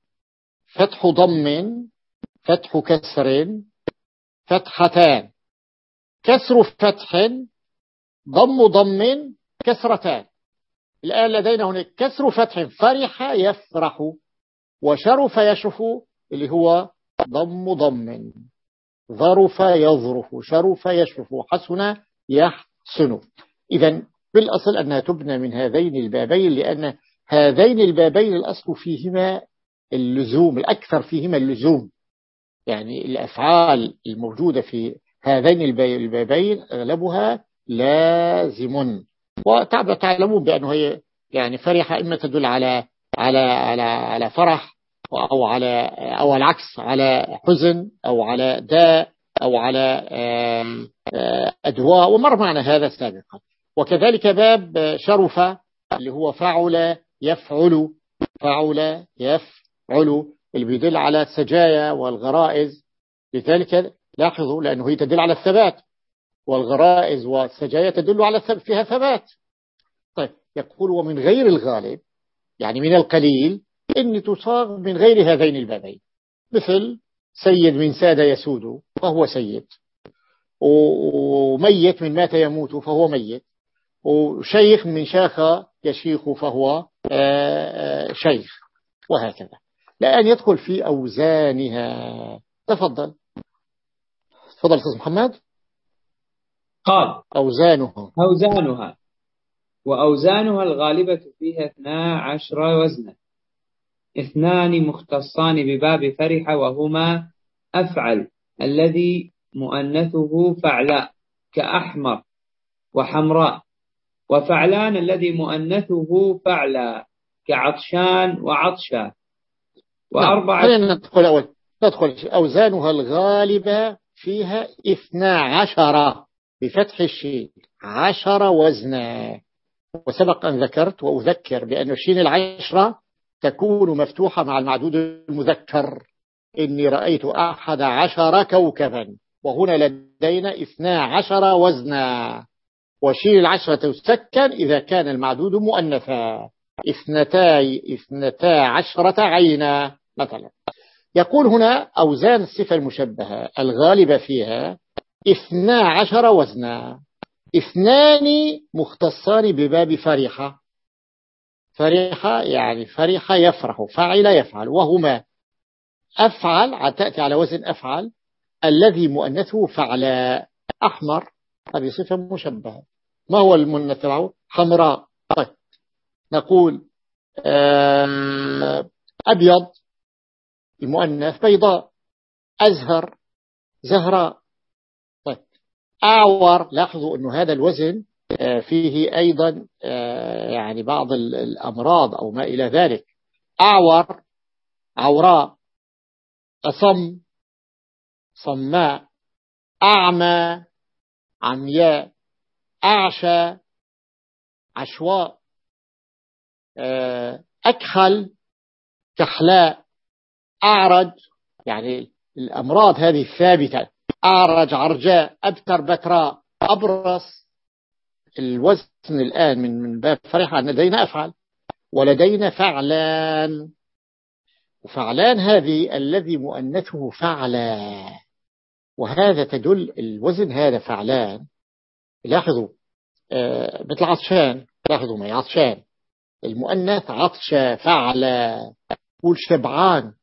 فتح ضم فتح كسر فتحتان. كسر فتح ضم ضم كسرتان. الآن لدينا هناك كسر فتح فرح يفرح وشرف يشرف اللي هو ضم ضم. ظرف يظرف شرف يشرف حسن يحسن. إذا بالأصل أنها تبنى من هذين البابين لأن هذين البابين الأصل فيهما اللزوم الأكثر فيهما اللزوم. يعني الأفعال الموجودة في هذين البابين أغلبها لازم. وتعلمون بأنه هي يعني فرحة إما تدل على على على على فرح أو على أو العكس على حزن أو على داء أو على أدواء. ومر معنا هذا سابقا. وكذلك باب شرف اللي هو فعل يفعل فعل يفعل. اللي بيدل على السجايا والغرائز. لذلك لاحظوا لأنه هي تدل على الثبات. والغرائز والسجايا تدل على فيها ثبات. طيب يقول ومن غير الغالب يعني من القليل إن تصاغ من غير هذين البابين. مثل سيد من ساد يسود فهو سيد. وميت من مات يموت فهو ميت. وشيخ من شاخ يشيخ فهو آه، آه، شيخ وهكذا. لأن يدخل في أوزانها. تفضل. تفضل أستاذ محمد. قال. أوزانها. أوزانها. وأوزانها الغالبة فيها اثنا عشر وزنا. اثنان مختصان بباب فرح وهما أفعل. الذي مؤنثه فعلاء كأحمر وحمراء. وفعلان الذي مؤنثه فعلا كعطشان وعطشا نعم. وأربعة خلينا ندخل أول ندخل أوزانها الغالبة فيها اثنا عشر بفتح الشين عشر وزنا وسبق أن ذكرت وأذكر بأن الشين العشرة تكون مفتوحة مع المعدود المذكر. إني رأيت أحد عشر كوكبا وهنا لدينا اثنا عشر وزنا. وشين العشرة تسكن إذا كان المعدود مؤنثا. اثنتاي اثنتا عشرة عينا مثلا. يقول هنا أوزان الصفة المشبهة الغالبة فيها اثنا عشر وزنا. اثنان مختصان بباب فرحة فرحة يعني فرحة يفرح فعل يفعل. وهما أفعل تأتي على وزن أفعل. الذي مؤنثه فعل أحمر. هذه صفة مشبهة. ما هو المؤنث تبعه؟ حمراء طيب. نقول أبيض. المؤنث بيضاء. أزهر. زهراء. طيب. أعور. لاحظوا أنه هذا الوزن آه، فيه أيضا آه، يعني بعض الأمراض أو ما إلى ذلك. أعور. عوراء. أصم. صماء. أعمى. عمياء أعشى عشواء آه، أكحل كحلاء أعرج يعني الأمراض هذه الثابتة أعرج عرجاء أبتر بتراء أبرص. الوزن الآن من من باب فرحة لدينا أفعل ولدينا فعلان. وفعلان هذه الذي مؤنثه فعلا وهذا تدل الوزن هذا فعلان. لاحظوا آه مثل عطشان. لاحظوا معي عطشان. المؤنث عطش فعلا قول شبعان.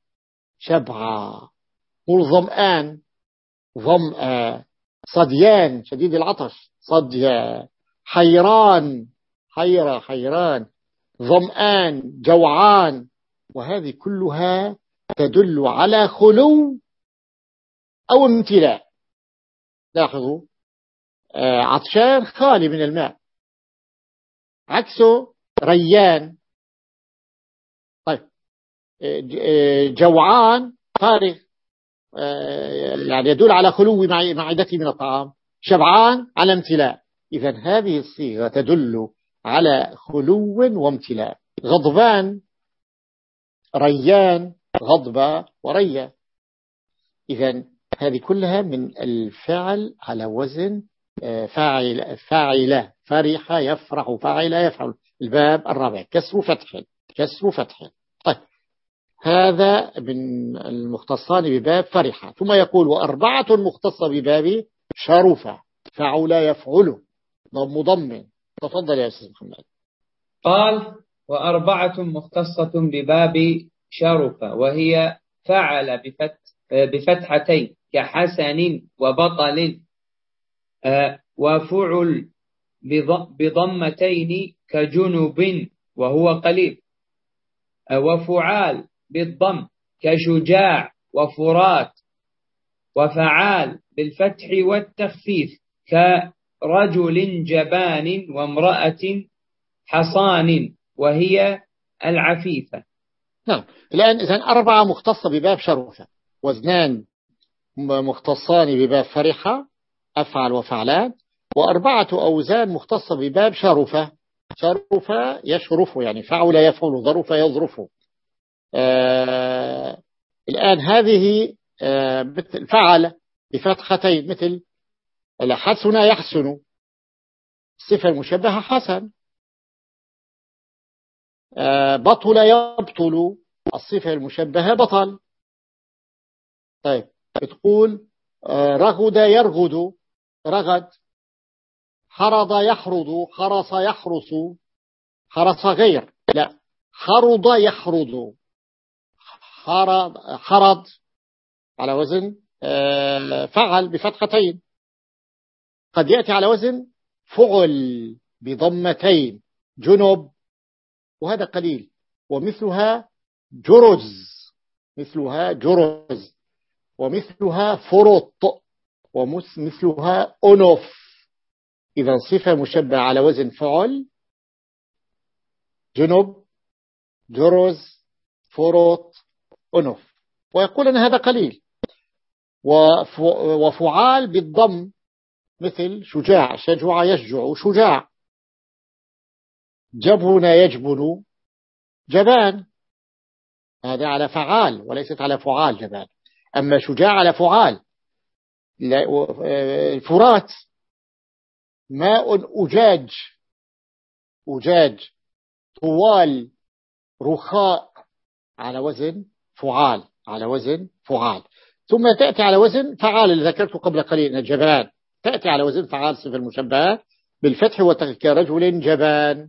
شبعة. قول ظمآن. ظمأ. صديان شديد العطش. صديا. حيران. حيرة حيران. ظمآن جوعان. وهذه كلها تدل على خلو أو امتلاء لاحظوا آه، عطشان خالي من الماء. عكسه ريان. طيب آه، آه، جوعان فارغ يعني يدل على خلو معدته من الطعام. شبعان على امتلاء. إذا هذه الصيغة تدل على خلو وامتلاء. غضبان ريان غضب وريا إذا هذه كلها من الفعل على وزن آه، فاعل فاعلة فرح يفرح فاعل يفعل. الباب الرابع كسر فتح كسر فتح. طيب هذا من المختصان بباب فرح. ثم يقول وأربعة مختصة بباب شرف فعل يفعل. ضم ضم تفضل يا أستاذ محمد. قال وأربعة مختصة بباب شرف وهي فعل بفتحتين كحسن وبطل آه، وفعل بضمتين كجنب وهو قليل آه، وفعال بالضم كشجاع وفرات وفعال بالفتح والتخفيف كرجل جبان وامرأة حصان وهي العفيفة. نعم. الآن إذن أربعة مختصة بباب شرفة. وزنان مختصان بباب فرحة أفعل وفعلان وأربعة أوزان مختصة بباب شرفة. شرفة يشرف يعني فعل يفعل ظرف يظرف. آه الآن هذه آه مثل فعل بفتحتين مثل حسن يحسن. الصفة المشبهة حسن. آه بطل يبطل. الصفة المشبهة بطل. طيب. بتقول آه، رغد يرغد. رغد. حرض يحرض. حرص يحرص. حرص غير. لا. حرض يحرض. حرض, حرض على وزن آه، فعل بفتحتين. قد يأتي على وزن فعل بضمتين. جنب. وهذا قليل. ومثلها جرز. مثلها جرز. ومثلها فرط ومثلها أنف إذا صفة مشبهة على وزن فعل جنب جرز فرط أنف ويقول أن هذا قليل. وفعال بالضم مثل شجاع شجع يشجع شجاع. جبن يجبن جبان. هذا على فعال وليست على فعال جبان. أما شجاع على فعال. الفرات ماء أجاج أجاج طوال رخاء على وزن فعال على وزن فعال. ثم تأتي على وزن فعال اللي ذكرته قبل قليل الجبان. تأتي على وزن فعال صفة المشبهة بالفتح كرجل جبان.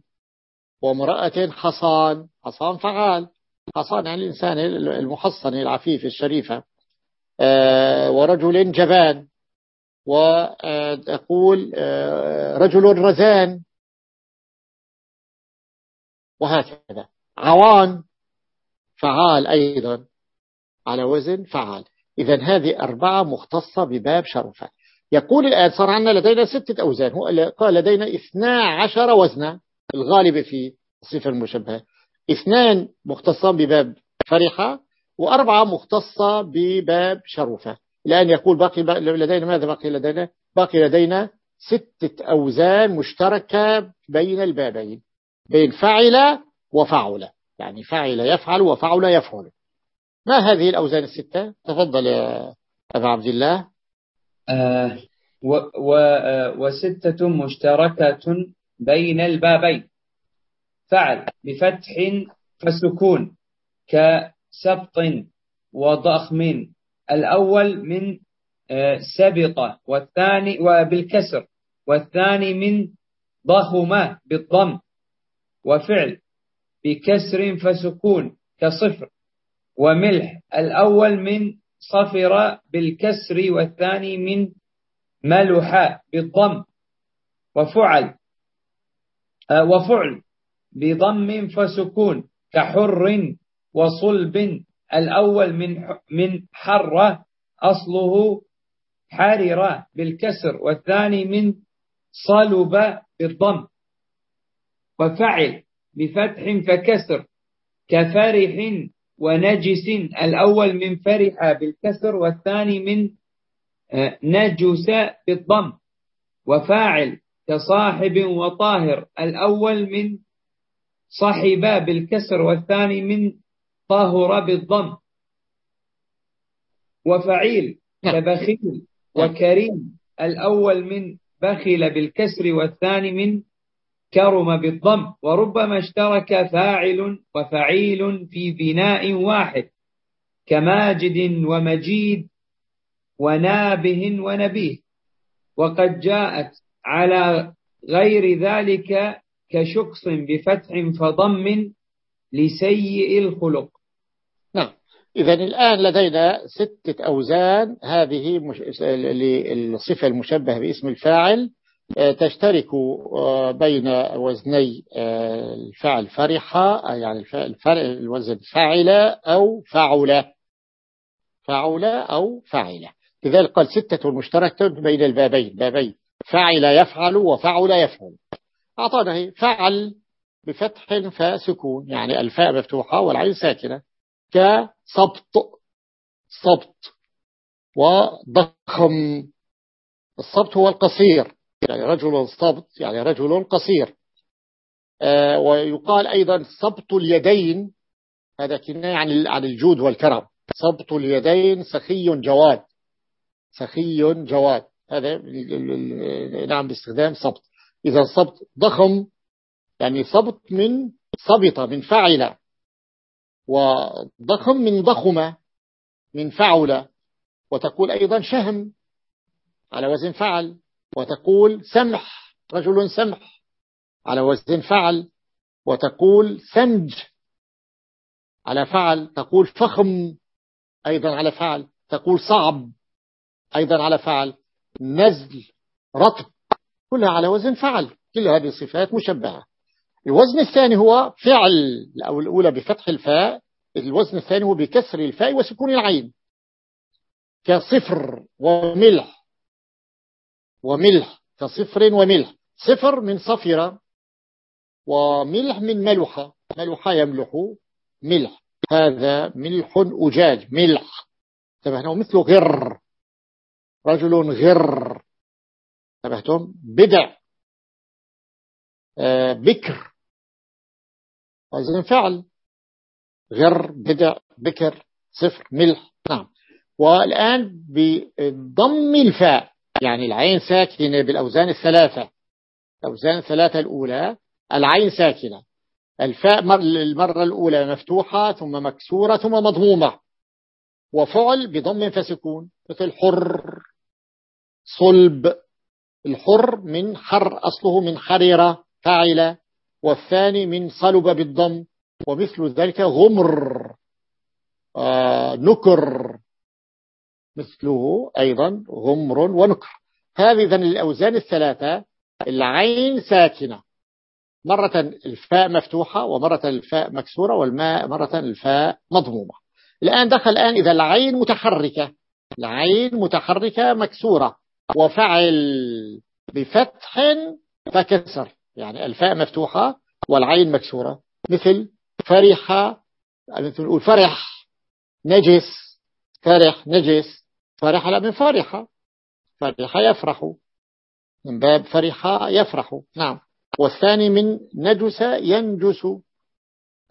وامرأة حصان حصان فعال. حصان يعني الإنسان المحصن العفيف الشريفة. آه، ورجل جبان. وأقول آه، رجل رزان. وهكذا. عوان فعال أيضا. على وزن فعال. إذا هذه أربعة مختصة بباب شرفة يقول الآن صار عندنا لدينا ستة أوزان. هو قال لدينا اثنا عشر وزنا. الغالبة في الصفة المشبهة. اثنان مختصان بباب فرحة وأربعة مختصة بباب شرفة. الآن يقول باقي لدينا ماذا؟ باقي لدينا باقي لدينا ستة أوزان مشتركة بين البابين. بين فعل وفعل يعني فعل يفعل وفعل يفعل. ما هذه الأوزان الستة؟ تفضل يا أبا عبد الله. آه و و آه، وستة مشتركة بين البابين. فعل بفتح فسكون كسبط وضخم. الأول من آه، سبط والثاني وبالكسر والثاني من ضخم بالضم. وفعل بكسر فسكون كصفر. وملح الأول من صفر بالكسر والثاني من ملح بالضم. وفعل آه، وفعل بضم فسكون كحر وصلب الأول من من حر أصله حرر بالكسر والثاني من صلب بالضم. وفعل بفتح فكسر كفرح ونجس الأول من فرح بالكسر والثاني من آه، نجس بالضم. وفاعل كصاحب وطاهر الأول من صحب بالكسر والثاني من طاهر بالضم. وفعيل نعم. كبخيل نعم. وكريم الأول من بخل بالكسر والثاني من كرم بالضم. وربما اشترك فاعل وفعيل في بناء واحد كماجد ومجيد ونابه ونبيه. وقد جاءت على غير ذلك كشخص بفتح فضم لسيء الخلق. نعم إذا الآن لدينا ستة أوزان هذه للصفة المشبهة باسم الفاعل آه، تشترك آه، بين وزني آه، الفعل فرحة يعني الوزن فعل أو فعل فعل أو فعل لذلك قال ستة مشتركة بين البابين. بابين. فعل يفعل وفعل يفعل. أعطانا فعل بفتح فسكون يعني الفاء مفتوحة والعين ساكنة. كصبط صبط وضخم. الصبت هو القصير. يعني رجل صبت يعني رجل قصير. آه ويقال أيضا صبت اليدين. هذا كناية عن عن الجود والكرم. صبت اليدين سخي جواد. سخي جواد. هذا نعم باستخدام صبت إذا صبت ضخم يعني صبت من صبت من فعل وضخم من ضخم من فعل وتقول أيضا شهم على وزن فعل وتقول سمح رجل سمح على وزن فعل وتقول سمج على فعل تقول فخم أيضا على فعل تقول صعب أيضا على فعل نزل رطب كلها على وزن فعل. كل هذه الصفات مشبهة. الوزن الثاني هو فعل أو الأولى بفتح الفاء الوزن الثاني هو بكسر الفاء وسكون العين. كصفر وملح. وملح. كصفر وملح. صفر من صفرة وملح من ملحة ملحة يملح ملح. هذا ملح أجاج. ملح. انتبهنا مثل غر. رجل غر. انتبهتم؟ بدع. آه، بكر. وزن فعل. غر بدع بكر صفر ملح. نعم. والآن بضم الفاء يعني العين ساكنة بالأوزان الثلاثة. الأوزان الثلاثة الأولى العين ساكنة. الفاء المرة الأولى مفتوحة ثم مكسورة ثم مضمومة. وفعل بضم فسكون مثل حر صلب. الحر من حر أصله من حريرة فاعلة. والثاني من صلب بالضم ومثل ذلك غمر آه نكر. مثله أيضا غمر ونكر. هذه إذن الأوزان الثلاثة العين ساكنة. مرة الفاء مفتوحة ومرة الفاء مكسورة والماء مرة الفاء مضمومة. الآن دخل الآن إذا العين متحركة. العين متحركة مكسورة. وفعل بفتح فكسر. يعني الفاء مفتوحة والعين مكسورة. مثل فرح نقول فرح نجس فرح نجس. فرح لا من فرح. فرح يفرح. من باب فرح يفرح. نعم. والثاني من نجس ينجس.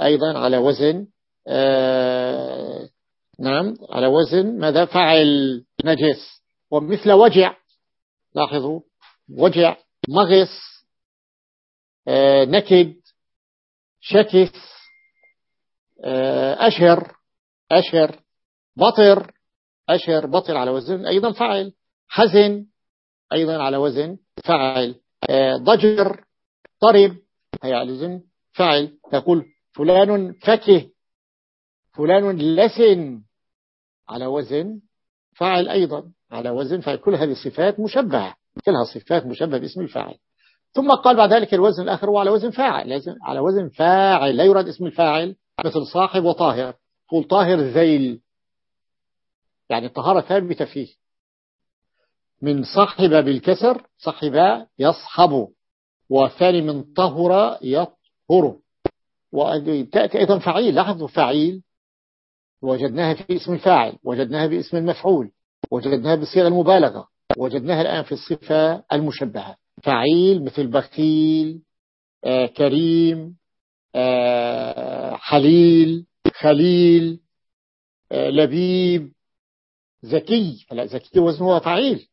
أيضا على وزن. آه نعم على وزن ماذا؟ فعل نجس. ومثل وجع. لاحظوا وجع مغص. نكد شكس آه أشهر أشهر بطر أشهر بطر على وزن أيضا فعل حزن أيضا على وزن فعل آه ضجر طرب هي على وزن فعل تقول فلان فكه فلان لسن على وزن فاعل أيضا على وزن فاعل. كل هذه الصفات مشبهة. كلها صفات مشبهة باسم الفاعل. ثم قال بعد ذلك الوزن الآخر هو على وزن فاعل على وزن فاعل لا يراد اسم الفاعل مثل صاحب وطاهر. قول طاهر ذيل. يعني الطهارة ثابتة فيه. من صحب بالكسر صحب يصحب. والثاني من طهر يطهر. وتأتي أيضا فعيل لاحظوا فعيل. وجدناها في اسم الفاعل وجدناها باسم المفعول وجدناها بصيغة المبالغة وجدناها الآن في الصفة المشبهة. فعيل مثل بخيل آه كريم آه حليل خليل آه لبيب ذكي لا ذكي وزنها فعيل.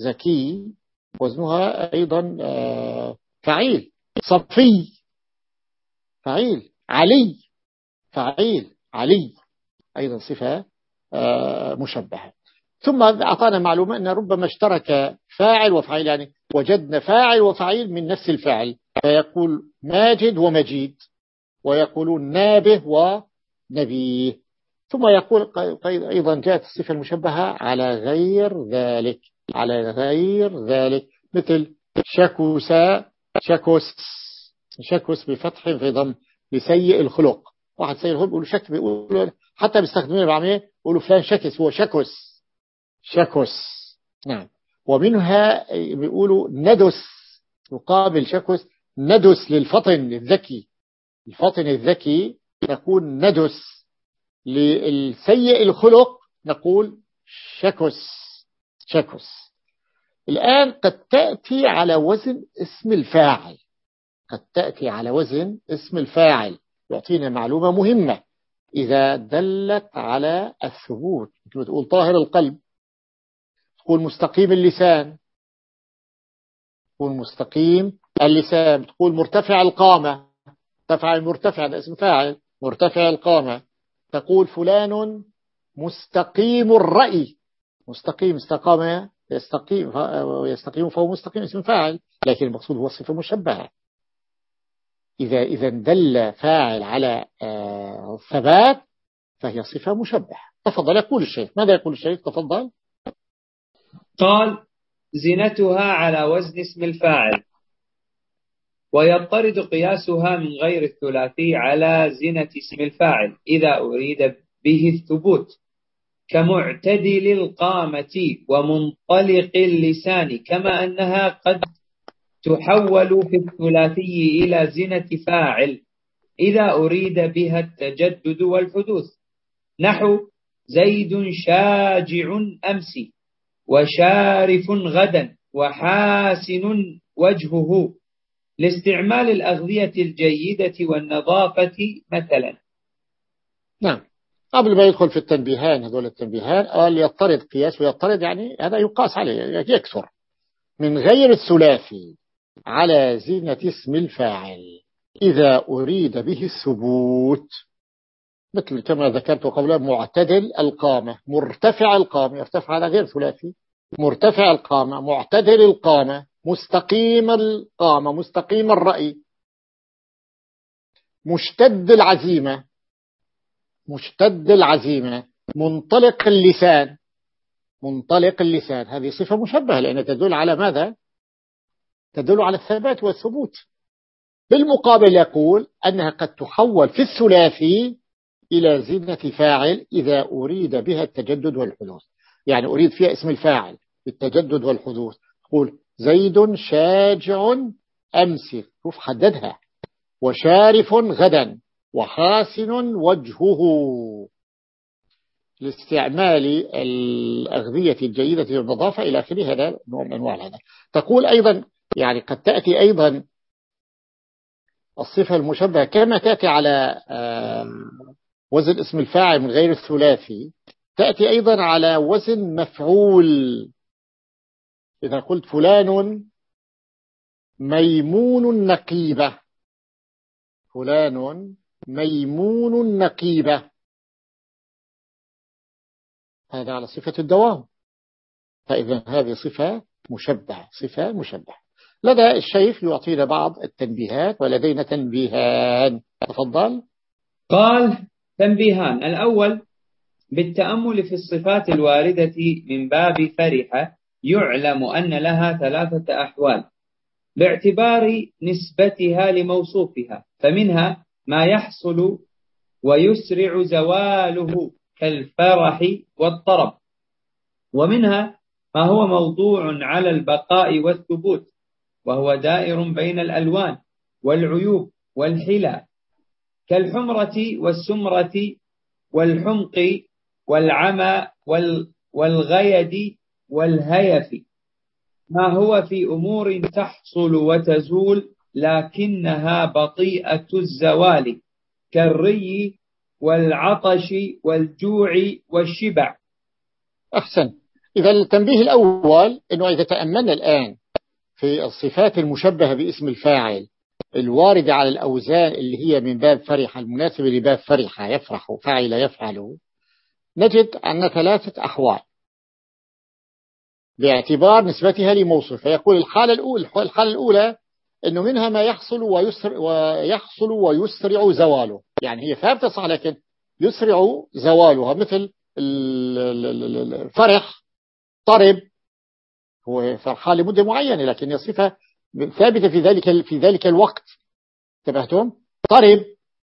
ذكي وزنها أيضا آه فعيل. صفي فعيل. علي فعيل. علي أيضا صفة آه، مشبهة. ثم أعطانا معلومة أن ربما اشترك فاعل وفعيل يعني وجدنا فاعل وفعيل من نفس الفعل فيقول ماجد ومجيد ويقولون نابه ونبيه. ثم يقول أيضا جاءت الصفة المشبهة على غير ذلك على غير ذلك مثل شكوسا شكوس شكوس بفتح في ضم لسيء الخلق. واحد سيء الخلق بيقولوا شك بيقولوا حتى بيستخدمون بعمية يقولوا فلان شكس هو شكوس شكوس نعم. ومنها بيقولوا ندس يقابل شكوس ندس للفطن الذكي. الفطن الذكي نقول ندس للسيء الخلق نقول شكس شكس الآن قد تأتي على وزن اسم الفاعل. قد تأتي على وزن اسم الفاعل. يعطينا معلومة مهمة. إذا دلت على الثبوت تقول طاهر القلب. تقول مستقيم اللسان. تقول مستقيم اللسان. تقول مرتفع القامة. مرتفع المرتفع هذا اسم فاعل. مرتفع القامة. تقول فلان مستقيم الرأي. مستقيم استقام يستقيم يستقيم فهو مستقيم اسم فاعل. لكن المقصود هو الصفة مشبهة. إذا إذا دل فاعل على آه، ثبات فهي صفة مشبهة. تفضل يقول الشيخ. ماذا يقول الشيخ؟ تفضل. قال زنتها على وزن اسم الفاعل. ويضطرد قياسها من غير الثلاثي على زنة اسم الفاعل إذا أريد به الثبوت. كمعتدل القامة ومنطلق اللسان كما أنها قد تحول في الثلاثي إلى زنة فاعل إذا أريد بها التجدد والحدوث. نحو زيد شاجع أمس وشارف غدا وحاسن وجهه لاستعمال الأغذية الجيدة والنظافة مثلا. نعم. قبل ما يدخل في التنبيهان هذول التنبيهان قال يضطرد قياس ويضطرد يعني هذا يقاس عليه يكثر من غير الثلاثي على زينة اسم الفاعل. إذا أريد به الثبوت مثل كما ذكرت قبل معتدل القامة مرتفع القامة يرتفع على غير ثلاثي. مرتفع القامة معتدل القامة مستقيم القامة مستقيم الرأي. مشتد العزيمة مشتد العزيمة منطلق اللسان منطلق اللسان. هذه صفة مشبهة لأنها تدل على ماذا؟ تدل على الثبات والثبوت. بالمقابل يقول أنها قد تحول في الثلاثي إلى زينة فاعل إذا أريد بها التجدد والحدوث. يعني أريد فيها اسم الفاعل بالتجدد والحدوث تقول زيد شاجع أمس شوف حددها. وشارف غدا. وحاسن وجهه. لاستعمال الأغذية الجيدة والنظافة إلى آخره هذا نوع من أنواع هذا تقول أيضا يعني قد تأتي أيضا الصفة المشبهة كما تأتي على وزن اسم الفاعل من غير الثلاثي. تأتي أيضا على وزن مفعول. إذا قلت فلان ميمون نقيبة. فلان ميمون نقيبة. هذا على صفة الدوام. فإذا هذه صفة مشبهة صفة مشبهة. لدى الشيخ يعطينا بعض التنبيهات ولدينا تنبيهان. تفضل. قال تنبيهان. الأول بالتأمل في الصفات الواردة من باب فرحة يعلم أن لها ثلاثة أحوال. باعتبار نسبتها لموصوفها فمنها ما يحصل ويسرع زواله كالفرح والطرب. ومنها ما هو موضوع على البقاء والثبوت وهو دائر بين الألوان والعيوب والحلى كالحمرة والسمرة والحمق والعمى والغيد والهيف. ما هو في أمور تحصل وتزول لكنها بطيئة الزوال كالري والعطش والجوع والشبع. أحسن. إذا التنبيه الأول أنه إذا تأملنا الآن في الصفات المشبهة باسم الفاعل الواردة على الأوزان اللي هي من باب فرحة المناسبة لباب فرحة يفرح فعل يفعل. نجد أن ثلاثة أحوال باعتبار نسبتها لموصف فيقول الحالة الأولى الحالة الأولى أنه منها ما يحصل ويسر ويحصل ويسرع زواله. يعني هي ثابتة صح لكن يسرع زوالها مثل الفرح طرب هو فرحان لمدة معينة لكن صفة ثابتة في ذلك في ذلك الوقت. انتبهتم؟ طرب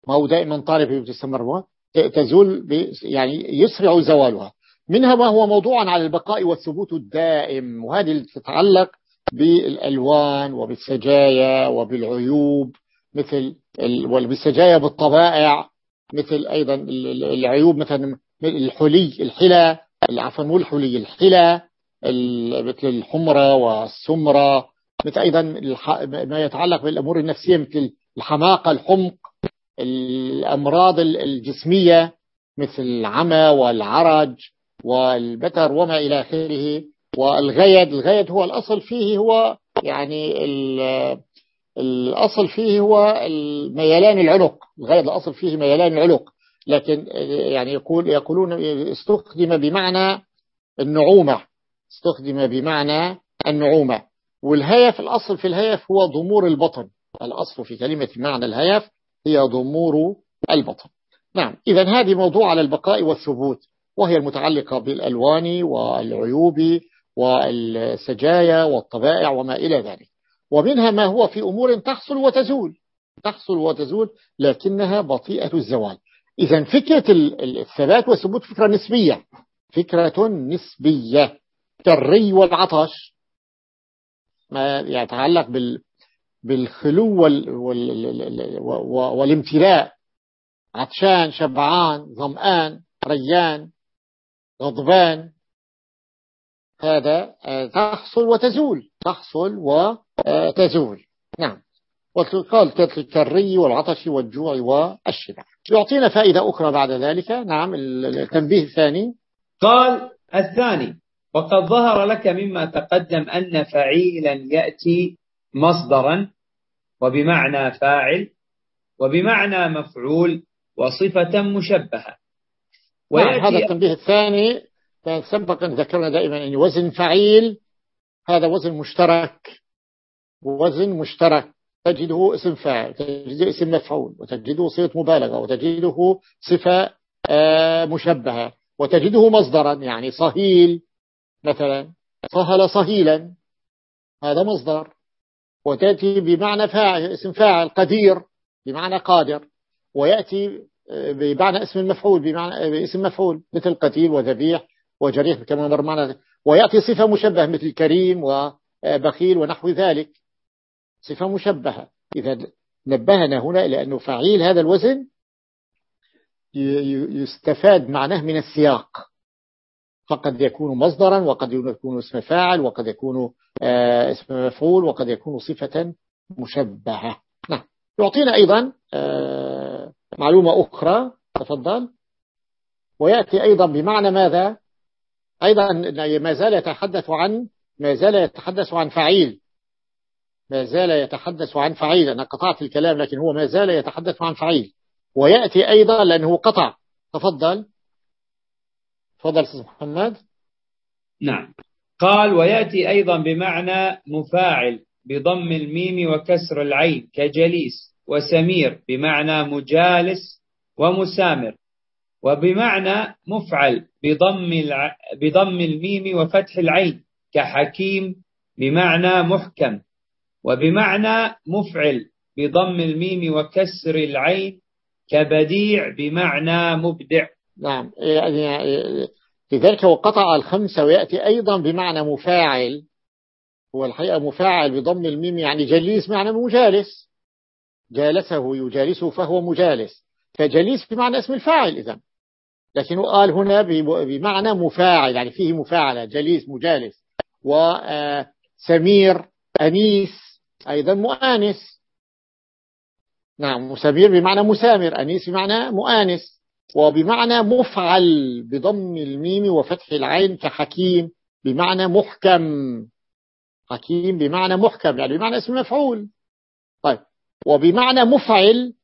ما هو دائما طرب يستمر تزول يعني يسرع زوالها. منها ما هو موضوعا على البقاء والثبوت الدائم وهذه تتعلق بالألوان وبالسجايا وبالعيوب مثل وبالسجايا بالطبائع مثل أيضا العيوب مثلا الحلي الحلى عفوا مو الحلي الحلى مثل الحمرة والسمرة مثل أيضا ما يتعلق بالأمور النفسية مثل الحماقة الحمق الأمراض الجسمية مثل العمى والعرج والبتر وما إلى آخره والغيد. الغيد هو الأصل فيه هو يعني الأصل فيه هو ميلان العنق. الغيد الأصل فيه ميلان العنق. لكن يعني يقول يقولون استخدم بمعنى النعومة. استخدم بمعنى النعومة. والهيف الأصل في الهيف هو ضمور البطن. الأصل في كلمة معنى الهيف هي ضمور البطن. نعم إذا هذه موضوع على البقاء والثبوت وهي المتعلقة بالألوان والعيوب والسجايا والطبائع وما إلى ذلك. ومنها ما هو في أمور تحصل وتزول تحصل وتزول لكنها بطيئة الزوال. إذا فكرة الثبات والثبوت فكرة نسبية فكرة نسبية. كالري والعطش ما يتعلق بالخلو وال وال والامتلاء. عطشان شبعان ظمآن ريان غضبان. هذا آه، تحصل وتزول. تحصل وتزول نعم. وقال كالري والعطش والجوع والشبع. يعطينا فائدة أخرى بعد ذلك. نعم التنبيه الثاني. قال الثاني وقد ظهر لك مما تقدم أن فعيلا يأتي مصدرا وبمعنى فاعل وبمعنى مفعول وصفة مشبهة. نعم هذا التنبيه الثاني سبقا ذكرنا دائما أن وزن فعيل هذا وزن مشترك. وزن مشترك تجده اسم فاعل تجده اسم مفعول وتجده صيغة مبالغة وتجده صفة آه، مشبهة وتجده مصدرا يعني صهيل مثلا صهل صهيلا هذا مصدر. وتأتي بمعنى فاعل اسم فاعل قدير بمعنى قادر. ويأتي آه، بمعنى اسم المفعول بمعنى اسم مفعول مثل قتيل وذبيح وجريح كما مر معنا. ويأتي صفة مشبهة مثل كريم وبخيل ونحو ذلك. صفة مشبهة. إذا نبهنا هنا إلى أنه فعيل هذا الوزن يستفاد معناه من السياق. فقد يكون مصدرا وقد يكون اسم فاعل وقد يكون آه، اسم مفعول وقد يكون صفة مشبهة. نعم. يعطينا أيضا آه، معلومة أخرى. تفضل. ويأتي أيضا بمعنى ماذا؟ أيضا ما زال يتحدث عن ما زال يتحدث عن فعيل ما زال يتحدث عن فعيل أنا قطعت الكلام لكن هو ما زال يتحدث عن فعيل ويأتي أيضا لأنه قطع. تفضل. تفضل سيد محمد. نعم. قال ويأتي أيضا بمعنى مفاعل بضم الميم وكسر العين كجليس وسمير بمعنى مجالس ومسامر وبمعنى مفعل بضم, الع... بضم الميم وفتح العين كحكيم بمعنى محكم وبمعنى مفعل بضم الميم وكسر العين كبديع بمعنى مبدع. نعم. يعني لذلك هو قطع الخمسة ويأتي أيضا بمعنى مفاعل هو الحقيقة مفاعل بضم الميم يعني جليس معنى مجالس. جالسه يجالسه فهو مجالس. فجليس بمعنى اسم الفاعل إذا لكنه قال هنا بمعنى مفاعل يعني فيه مفاعلة جليس مجالس. وسمير أنيس أيضا مؤانس. نعم مسامير بمعنى مسامر أنيس بمعنى مؤانس. وبمعنى مفعل بضم الميم وفتح العين كحكيم بمعنى محكم. حكيم بمعنى محكم يعني بمعنى اسم مفعول. طيب وبمعنى مفعل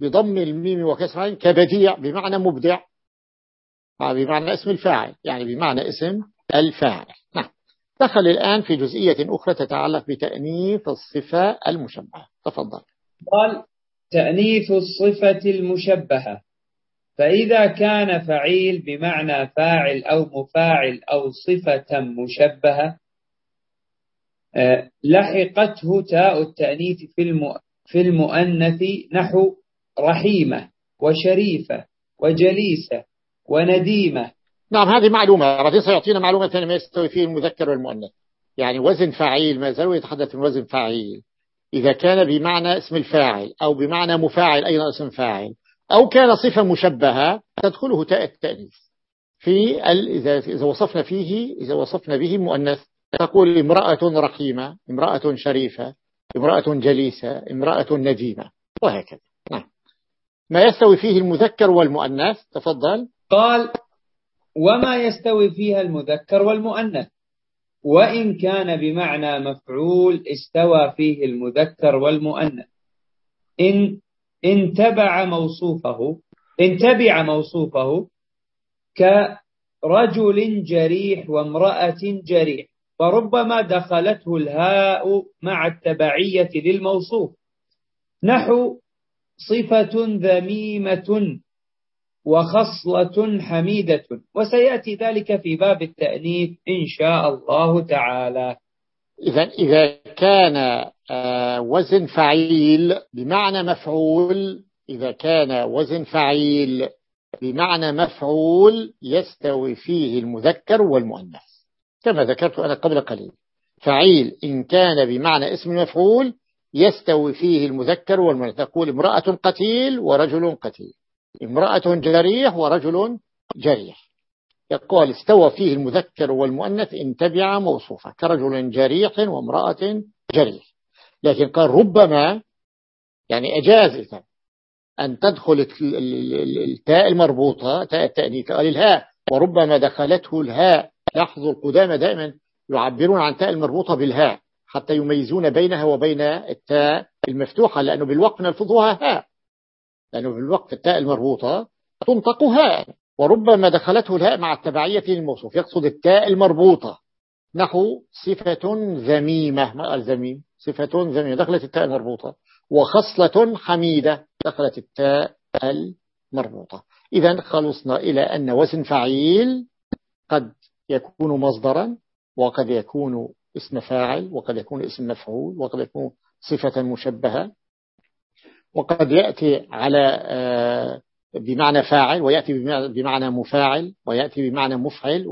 بضم الميم وكسر العين كبديع بمعنى مبدع. بمعنى اسم الفاعل يعني بمعنى اسم الفاعل. نعم. دخل الآن في جزئية أخرى تتعلق بتأنيث الصفة المشبهة. تفضل. قال تأنيث الصفة المشبهة. فإذا كان فعيل بمعنى فاعل أو مفاعل أو صفة مشبهة آه، لحقته تاء التأنيث في المؤنث نحو رحيمة وشريفة وجليسة ونديمة. نعم هذه معلومة رفيق سيعطينا معلومة ثانية ما يستوي فيه المذكر والمؤنث. يعني وزن فعيل ما زالوا يتحدث من وزن فعيل إذا كان بمعنى اسم الفاعل أو بمعنى مفاعل أيضا اسم فاعل. أو كان صفة مشبهة تدخله تاء التأنيث في إذا وصفنا فيه إذا وصفنا به مؤنث تقول امرأة رحيمة امرأة شريفة امرأة جليسة امرأة نديمة وهكذا. نعم. ما يستوي فيه المذكر والمؤنث؟ تفضل. قال وما يستوي فيها المذكر والمؤنث. وإن كان بمعنى مفعول استوى فيه المذكر والمؤنث. إن إن تبع موصوفه إن تبع موصوفه كرجل جريح وامرأة جريح فربما دخلته الهاء مع التبعية للموصوف. نحو صفة ذميمة وخصلة حميدة. وسيأتي ذلك في باب التأنيث إن شاء الله تعالى. إذا إذا كان وزن فعيل بمعنى مفعول. إذا كان وزن فعيل بمعنى مفعول يستوي فيه المذكر والمؤنث كما ذكرت أنا قبل قليل. فعيل إن كان بمعنى اسم مفعول يستوي فيه المذكر والمؤنث. تقول امرأة قتيل ورجل قتيل. امرأة جريح ورجل جريح. يقول استوى فيه المذكر والمؤنث إن تبع موصوفة. كرجل جريح وامرأة جريح. لكن قال ربما يعني أجاز إذا أن تدخل التاء المربوطة تاء التأنيث قال الهاء وربما دخلته الهاء لاحظوا القدامى دائما يعبرون عن تاء المربوطة بالهاء حتى يميزون بينها وبين التاء المفتوحة لأنه بالوقت نلفظها هاء لأنه بالوقت التاء المربوطة تنطق هاء وربما دخلته الهاء مع التبعية للموصوف يقصد التاء المربوطة. نحو صفة ذميمة ما قال ذميم؟ صفة ذميمة دخلت التاء المربوطة وخصلة حميدة دخلت التاء المربوطة. إذا خلصنا إلى أن وزن فعيل قد يكون مصدرا وقد يكون اسم فاعل وقد يكون اسم مفعول وقد يكون صفة مشبهة. وقد يأتي على آه، بمعنى فاعل ويأتي بمعنى مفاعل ويأتي بمعنى مفعل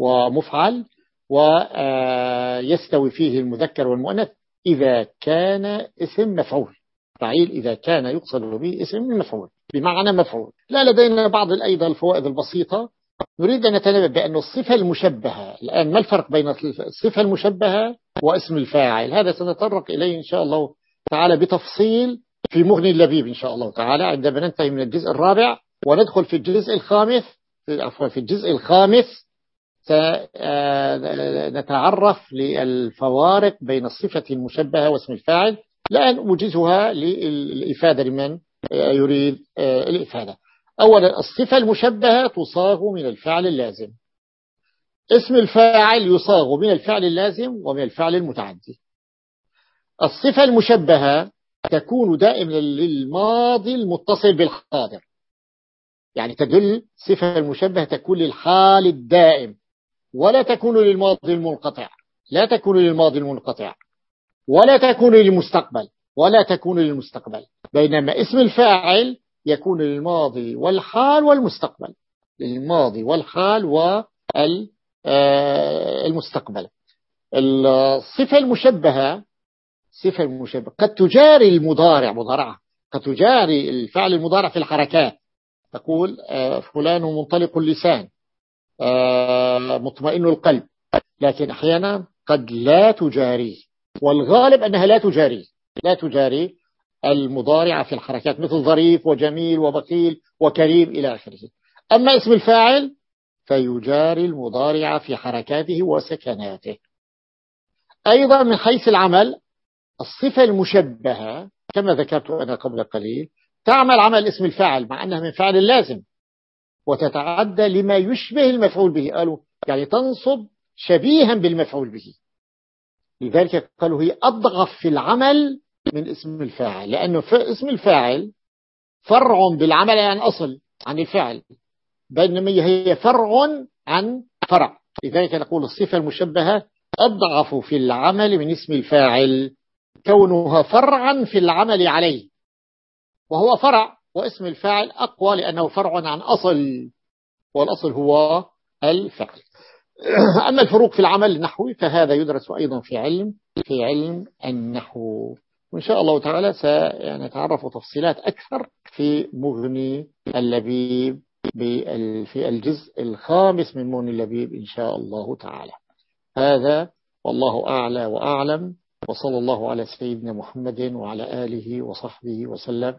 ومفعل ويستوي فيه المذكر والمؤنث. إذا كان اسم مفعول. فعيل إذا كان يقصد به اسم مفعول بمعنى مفعول. لا لدينا بعض أيضا الفوائد البسيطة. نريد أن نتنبه بأن الصفة المشبهة الآن ما الفرق بين الصفة المشبهة واسم الفاعل؟ هذا سنتطرق إليه إن شاء الله تعالى بتفصيل في مغني اللبيب إن شاء الله تعالى. عندما ننتهي من الجزء الرابع وندخل في الجزء الخامس عفوا في الجزء الخامس سنتعرف للفوارق بين الصفة المشبهة واسم الفاعل لأن أوجزها للإفادة لمن يريد الإفادة. أولا الصفة المشبهة تصاغ من الفعل اللازم. اسم الفاعل يصاغ من الفعل اللازم ومن الفعل المتعدي. الصفة المشبهة تكون دائما للماضي المتصل بالحاضر. يعني تدل صفة المشبهة تكون للحال الدائم. ولا تكون للماضي المنقطع. لا تكون للماضي المنقطع. ولا تكون للمستقبل. ولا تكون للمستقبل. بينما اسم الفاعل يكون للماضي والحال والمستقبل. للماضي والحال والمستقبل الصفة المشبهة صفة المشبهة قد تجاري المضارع مضارعة. قد تجاري الفعل المضارع في الحركات. تقول آه، فلان منطلق اللسان. آه، مطمئن القلب. لكن أحيانا قد لا تجاري والغالب أنها لا تجاري. لا تجاري المضارع في الحركات مثل ظريف وجميل وبخيل وكريم إلى آخره. أما اسم الفاعل فيجاري المضارع في حركاته وسكناته. أيضا من حيث العمل الصفة المشبهة كما ذكرت أنا قبل قليل تعمل عمل اسم الفاعل مع أنها من فعل اللازم وتتعدى لما يشبه المفعول به. قالوا يعني تنصب شبيها بالمفعول به. لذلك قالوا هي أضغف في العمل من اسم الفاعل لأنه اسم الفاعل فرع بالعمل عن أصل عن الفعل بينما هي فرع عن فرع. لذلك نقول الصفة المشبهة أضعف في العمل من اسم الفاعل كونها فرعا في العمل عليه وهو فرع. واسم الفاعل أقوى لأنه فرع عن أصل والأصل هو الفعل. أما الفروق في العمل النحوي فهذا يدرس أيضا في علم في علم النحو. وإن شاء الله تعالى سنتعرف تفصيلات أكثر في مغني اللبيب في الجزء الخامس من مغني اللبيب إن شاء الله تعالى. هذا والله أعلى وأعلم وصلى الله على سيدنا محمد وعلى آله وصحبه وسلم.